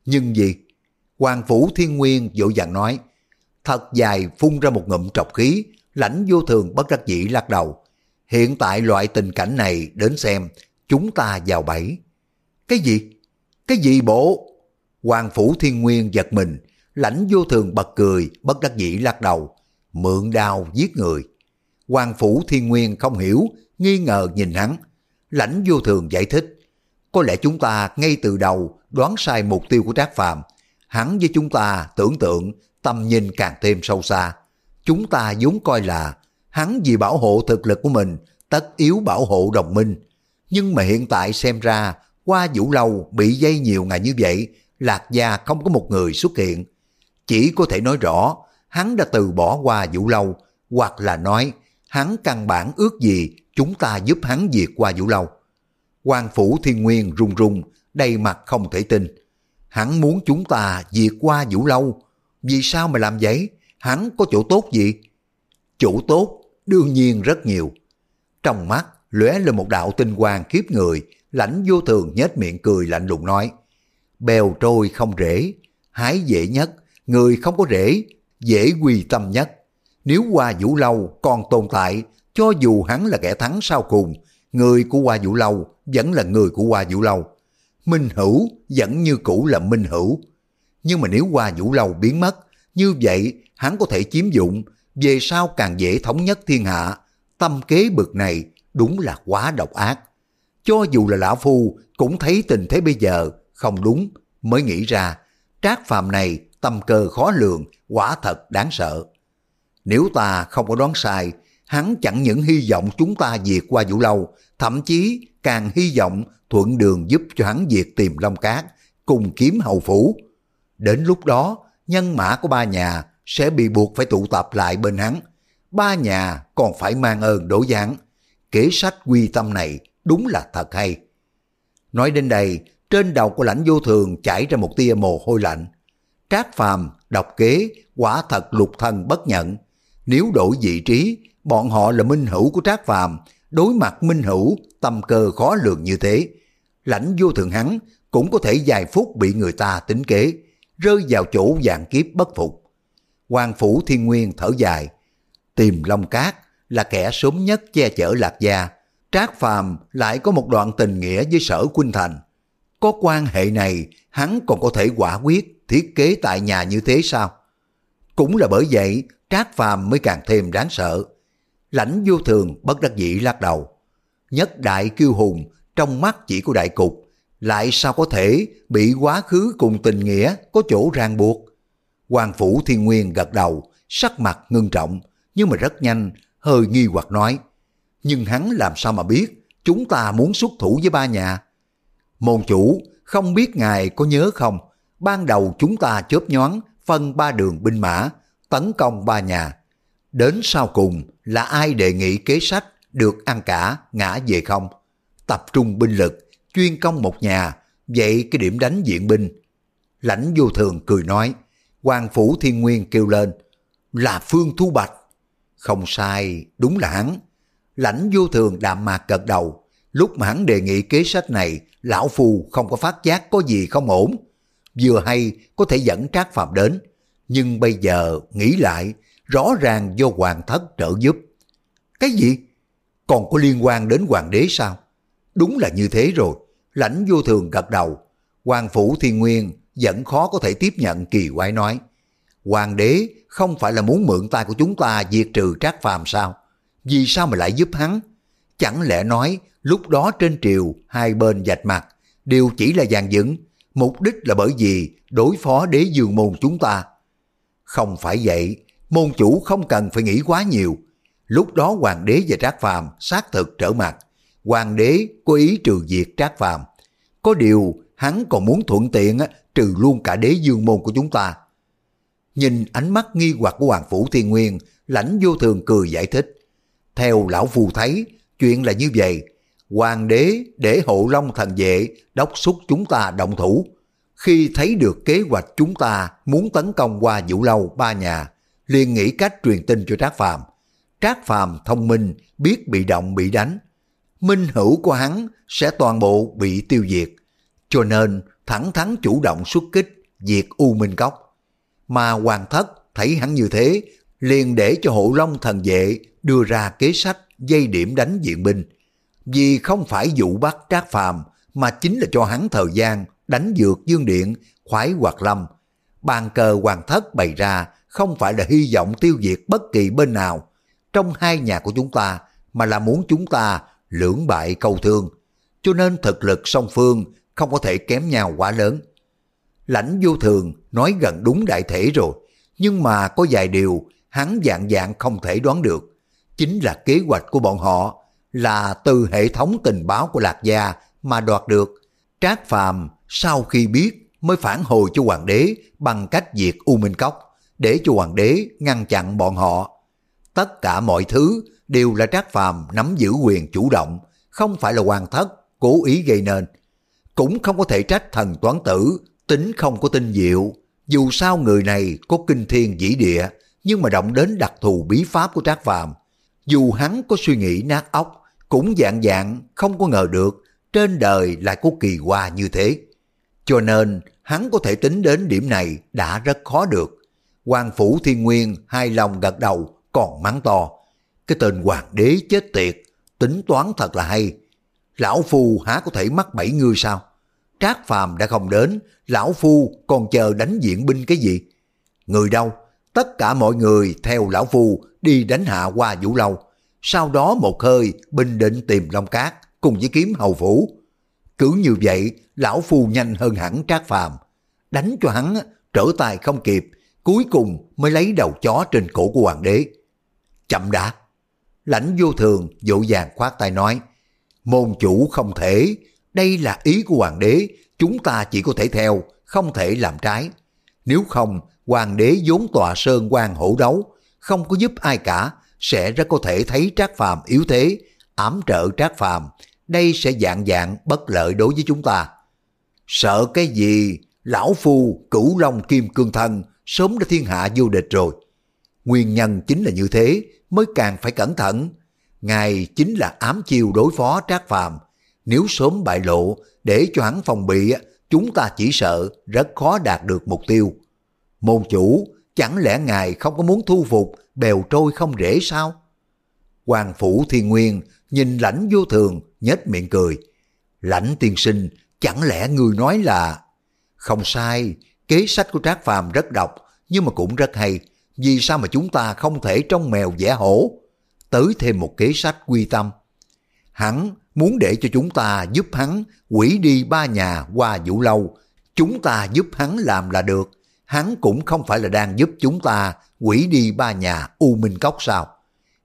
Nhưng gì? Hoàng Phủ Thiên Nguyên dỗ dàng nói. Thật dài phun ra một ngụm trọc khí, lãnh vô thường bất đắc dĩ lắc đầu. Hiện tại loại tình cảnh này đến xem, chúng ta vào bẫy. Cái gì? Cái gì bộ? Hoàng Phủ Thiên Nguyên giật mình, lãnh vô thường bật cười, bất đắc dĩ lắc đầu. Mượn đao giết người. Hoàng Phủ Thiên Nguyên không hiểu, nghi ngờ nhìn hắn. Lãnh vô thường giải thích. Có lẽ chúng ta ngay từ đầu đoán sai mục tiêu của Trác Phàm hắn với chúng ta tưởng tượng tầm nhìn càng thêm sâu xa. Chúng ta vốn coi là hắn vì bảo hộ thực lực của mình tất yếu bảo hộ đồng minh. Nhưng mà hiện tại xem ra, qua vũ lâu bị dây nhiều ngày như vậy, Lạc Gia không có một người xuất hiện. Chỉ có thể nói rõ, hắn đã từ bỏ qua vũ lâu, hoặc là nói, hắn căn bản ước gì chúng ta giúp hắn diệt qua vũ lâu. quan phủ thiên nguyên run run, đầy mặt không thể tin. Hắn muốn chúng ta diệt qua vũ lâu. Vì sao mà làm vậy? Hắn có chỗ tốt gì? Chỗ tốt đương nhiên rất nhiều. Trong mắt lóe lên một đạo tinh quang kiếp người, lãnh vô thường nhếch miệng cười lạnh lùng nói. Bèo trôi không rễ, hái dễ nhất, người không có rễ, dễ quy tâm nhất. Nếu qua vũ lâu còn tồn tại, cho dù hắn là kẻ thắng sau cùng, người của qua vũ lâu vẫn là người của qua vũ lâu. Minh Hữu vẫn như cũ là Minh Hữu. Nhưng mà nếu qua vũ lâu biến mất, như vậy hắn có thể chiếm dụng, về sau càng dễ thống nhất thiên hạ. Tâm kế bực này đúng là quá độc ác. Cho dù là lão phu cũng thấy tình thế bây giờ không đúng, mới nghĩ ra trác phàm này tâm cơ khó lường, quả thật đáng sợ. Nếu ta không có đoán sai, hắn chẳng những hy vọng chúng ta diệt qua vũ lâu, thậm chí càng hy vọng thuận đường giúp cho hắn diệt tìm Long Cát, cùng kiếm hầu phủ. Đến lúc đó, nhân mã của ba nhà sẽ bị buộc phải tụ tập lại bên hắn. Ba nhà còn phải mang ơn đổ giảng. Kế sách quy tâm này đúng là thật hay. Nói đến đây, trên đầu của lãnh vô thường chảy ra một tia mồ hôi lạnh. Trác phàm, độc kế, quả thật lục thần bất nhận. Nếu đổi vị trí, bọn họ là minh hữu của Trác phàm, đối mặt minh hữu, tâm cơ khó lường như thế. Lãnh vô thường hắn cũng có thể vài phút bị người ta tính kế, rơi vào chỗ dạng kiếp bất phục. Hoàng Phủ Thiên Nguyên thở dài, tìm Long Cát là kẻ sớm nhất che chở Lạc Gia, Trác Phàm lại có một đoạn tình nghĩa với sở Quynh Thành. Có quan hệ này, hắn còn có thể quả quyết thiết kế tại nhà như thế sao? Cũng là bởi vậy, Trác Phàm mới càng thêm đáng sợ. Lãnh vô thường bất đắc dĩ lắc đầu. Nhất đại kiêu hùng, trong mắt chỉ của đại cục, lại sao có thể bị quá khứ cùng tình nghĩa có chỗ ràng buộc. Hoàng Phủ Thiên Nguyên gật đầu, sắc mặt ngưng trọng, nhưng mà rất nhanh, hơi nghi hoặc nói. Nhưng hắn làm sao mà biết chúng ta muốn xuất thủ với ba nhà? Môn chủ, không biết ngài có nhớ không? Ban đầu chúng ta chớp nhoáng phân ba đường binh mã, tấn công ba nhà. Đến sau cùng là ai đề nghị kế sách được ăn cả, ngã về không? Tập trung binh lực, chuyên công một nhà, vậy cái điểm đánh diện binh. Lãnh vô thường cười nói, Hoàng Phủ Thiên Nguyên kêu lên, là Phương Thu Bạch. Không sai, đúng là hắn. Lãnh vô thường đạm mạc gật đầu, lúc mà hắn đề nghị kế sách này, lão phù không có phát giác có gì không ổn. Vừa hay có thể dẫn Trác Phạm đến, nhưng bây giờ nghĩ lại, rõ ràng do hoàng thất trợ giúp. Cái gì? Còn có liên quan đến hoàng đế sao? Đúng là như thế rồi. Lãnh vô thường gật đầu. Hoàng phủ thiên nguyên vẫn khó có thể tiếp nhận kỳ quái nói. Hoàng đế không phải là muốn mượn tay của chúng ta diệt trừ trác phàm sao? Vì sao mà lại giúp hắn? Chẳng lẽ nói lúc đó trên triều hai bên dạch mặt đều chỉ là dàn dựng, mục đích là bởi vì đối phó đế dương môn chúng ta. Không phải vậy, môn chủ không cần phải nghĩ quá nhiều. Lúc đó hoàng đế và trác phàm xác thực trở mặt. Hoàng đế có ý trừ diệt trác phàm. Có điều hắn còn muốn thuận tiện trừ luôn cả đế dương môn của chúng ta. Nhìn ánh mắt nghi hoặc của Hoàng Phủ Thiên Nguyên, lãnh vô thường cười giải thích. Theo lão phù thấy, chuyện là như vậy. Hoàng đế để hộ long thần vệ đốc xúc chúng ta động thủ. Khi thấy được kế hoạch chúng ta muốn tấn công qua Vũ Lâu ba nhà, liền nghĩ cách truyền tin cho Trác Phàm. Trác Phàm thông minh, biết bị động bị đánh. Minh hữu của hắn sẽ toàn bộ bị tiêu diệt. Cho nên thẳng thắn chủ động xuất kích, diệt U Minh Cốc. Mà Hoàng Thất thấy hắn như thế, liền để cho hộ long thần vệ đưa ra kế sách dây điểm đánh diện binh. Vì không phải vụ bắt Trác Phàm mà chính là cho hắn thời gian đánh dược dương điện, khoái hoạt lâm. Bàn cờ hoàng thất bày ra không phải là hy vọng tiêu diệt bất kỳ bên nào trong hai nhà của chúng ta, mà là muốn chúng ta lưỡng bại câu thương. Cho nên thực lực song phương không có thể kém nhau quá lớn. Lãnh vô thường nói gần đúng đại thể rồi, nhưng mà có vài điều hắn dạng dạng không thể đoán được. Chính là kế hoạch của bọn họ là từ hệ thống tình báo của Lạc Gia mà đoạt được. Trác Phàm sau khi biết mới phản hồi cho hoàng đế bằng cách diệt U Minh Cốc để cho hoàng đế ngăn chặn bọn họ. Tất cả mọi thứ đều là Trác Phàm nắm giữ quyền chủ động, không phải là hoàng thất cố ý gây nên. Cũng không có thể trách thần toán tử, tính không có tinh diệu. Dù sao người này có kinh thiên dĩ địa, nhưng mà động đến đặc thù bí pháp của Trác Phàm dù hắn có suy nghĩ nát óc, cũng dạng dạng không có ngờ được trên đời lại có kỳ hoa như thế. Cho nên hắn có thể tính đến điểm này đã rất khó được. Hoàng Phủ Thiên Nguyên hai lòng gật đầu còn mắng to. Cái tên hoàng đế chết tiệt, tính toán thật là hay. Lão Phu há có thể mắc bảy ngươi sao? Trác Phàm đã không đến, Lão Phu còn chờ đánh diện binh cái gì? Người đâu? Tất cả mọi người theo Lão Phu đi đánh hạ qua Vũ Lâu. Sau đó một hơi bình định tìm Long Cát cùng với kiếm hầu phủ. Cứ như vậy, lão phu nhanh hơn hẳn trác phàm. Đánh cho hắn trở tay không kịp, cuối cùng mới lấy đầu chó trên cổ của hoàng đế. Chậm đã. Lãnh vô thường dỗ dàng khoát tay nói, môn chủ không thể, đây là ý của hoàng đế, chúng ta chỉ có thể theo, không thể làm trái. Nếu không, hoàng đế vốn tòa sơn quan hổ đấu, không có giúp ai cả, sẽ rất có thể thấy Trác Phàm yếu thế, ám trợ Trác Phàm, đây sẽ dạng dạng bất lợi đối với chúng ta. Sợ cái gì, lão phu cửu long kim cương thân sớm đã thiên hạ vô địch rồi. Nguyên nhân chính là như thế mới càng phải cẩn thận. Ngài chính là ám chiêu đối phó Trác Phàm, nếu sớm bại lộ để cho hắn phòng bị, chúng ta chỉ sợ rất khó đạt được mục tiêu. Môn chủ, chẳng lẽ ngài không có muốn thu phục bèo trôi không rễ sao? Hoàng Phủ Thiên Nguyên nhìn lãnh vô thường, nhếch miệng cười. Lãnh tiên sinh, chẳng lẽ người nói là... Không sai, kế sách của Trác Phàm rất độc, nhưng mà cũng rất hay. Vì sao mà chúng ta không thể trong mèo vẽ hổ? Tới thêm một kế sách quy tâm. Hắn muốn để cho chúng ta giúp hắn quỷ đi ba nhà qua vũ lâu. Chúng ta giúp hắn làm là được. Hắn cũng không phải là đang giúp chúng ta quỷ đi ba nhà U Minh Cốc sao?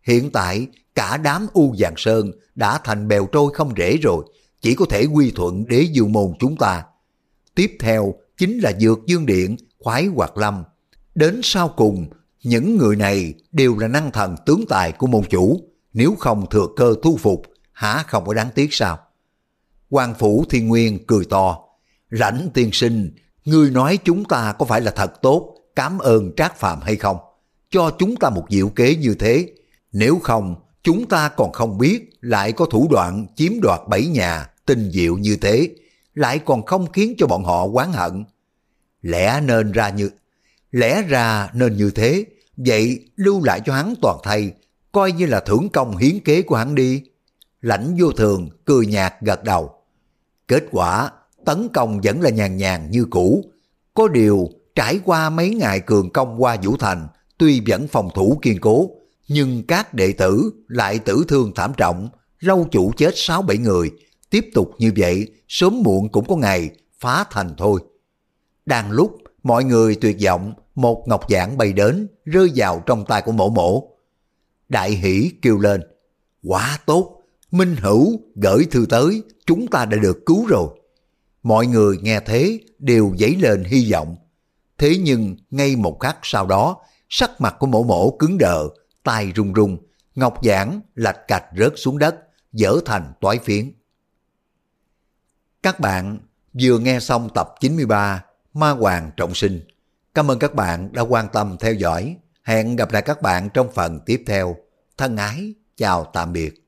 Hiện tại cả đám U Giàng Sơn đã thành bèo trôi không rễ rồi, chỉ có thể quy thuận đế dương môn chúng ta. Tiếp theo chính là Dược Dương Điện, Khoái Hoạt Lâm. Đến sau cùng, những người này đều là năng thần tướng tài của môn chủ, nếu không thừa cơ thu phục, há không có đáng tiếc sao? quan Phủ Thiên Nguyên cười to, rảnh tiên sinh, ngươi nói chúng ta có phải là thật tốt, cảm ơn Trác Phạm hay không? Cho chúng ta một diệu kế như thế, nếu không, chúng ta còn không biết lại có thủ đoạn chiếm đoạt bảy nhà tinh diệu như thế, lại còn không khiến cho bọn họ oán hận. Lẽ nên ra như lẽ ra nên như thế, vậy lưu lại cho hắn toàn thay, coi như là thưởng công hiến kế của hắn đi. Lãnh vô thường cười nhạt gật đầu. Kết quả tấn công vẫn là nhàn nhàn như cũ. Có điều trải qua mấy ngày cường công qua Vũ Thành, tuy vẫn phòng thủ kiên cố, nhưng các đệ tử lại tử thương thảm trọng, lâu chủ chết sáu bảy người, tiếp tục như vậy, sớm muộn cũng có ngày phá thành thôi. Đang lúc mọi người tuyệt vọng, một ngọc giản bay đến, rơi vào trong tay của mổ mổ. Đại hỷ kêu lên, quá tốt, Minh Hữu gửi thư tới, chúng ta đã được cứu rồi. Mọi người nghe thế đều dấy lên hy vọng. Thế nhưng ngay một khắc sau đó, sắc mặt của mổ mổ cứng đờ, tay run run, ngọc giảng lạch cạch rớt xuống đất, dở thành toái phiến. Các bạn vừa nghe xong tập 93 Ma Hoàng Trọng Sinh. Cảm ơn các bạn đã quan tâm theo dõi. Hẹn gặp lại các bạn trong phần tiếp theo. Thân ái, chào tạm biệt.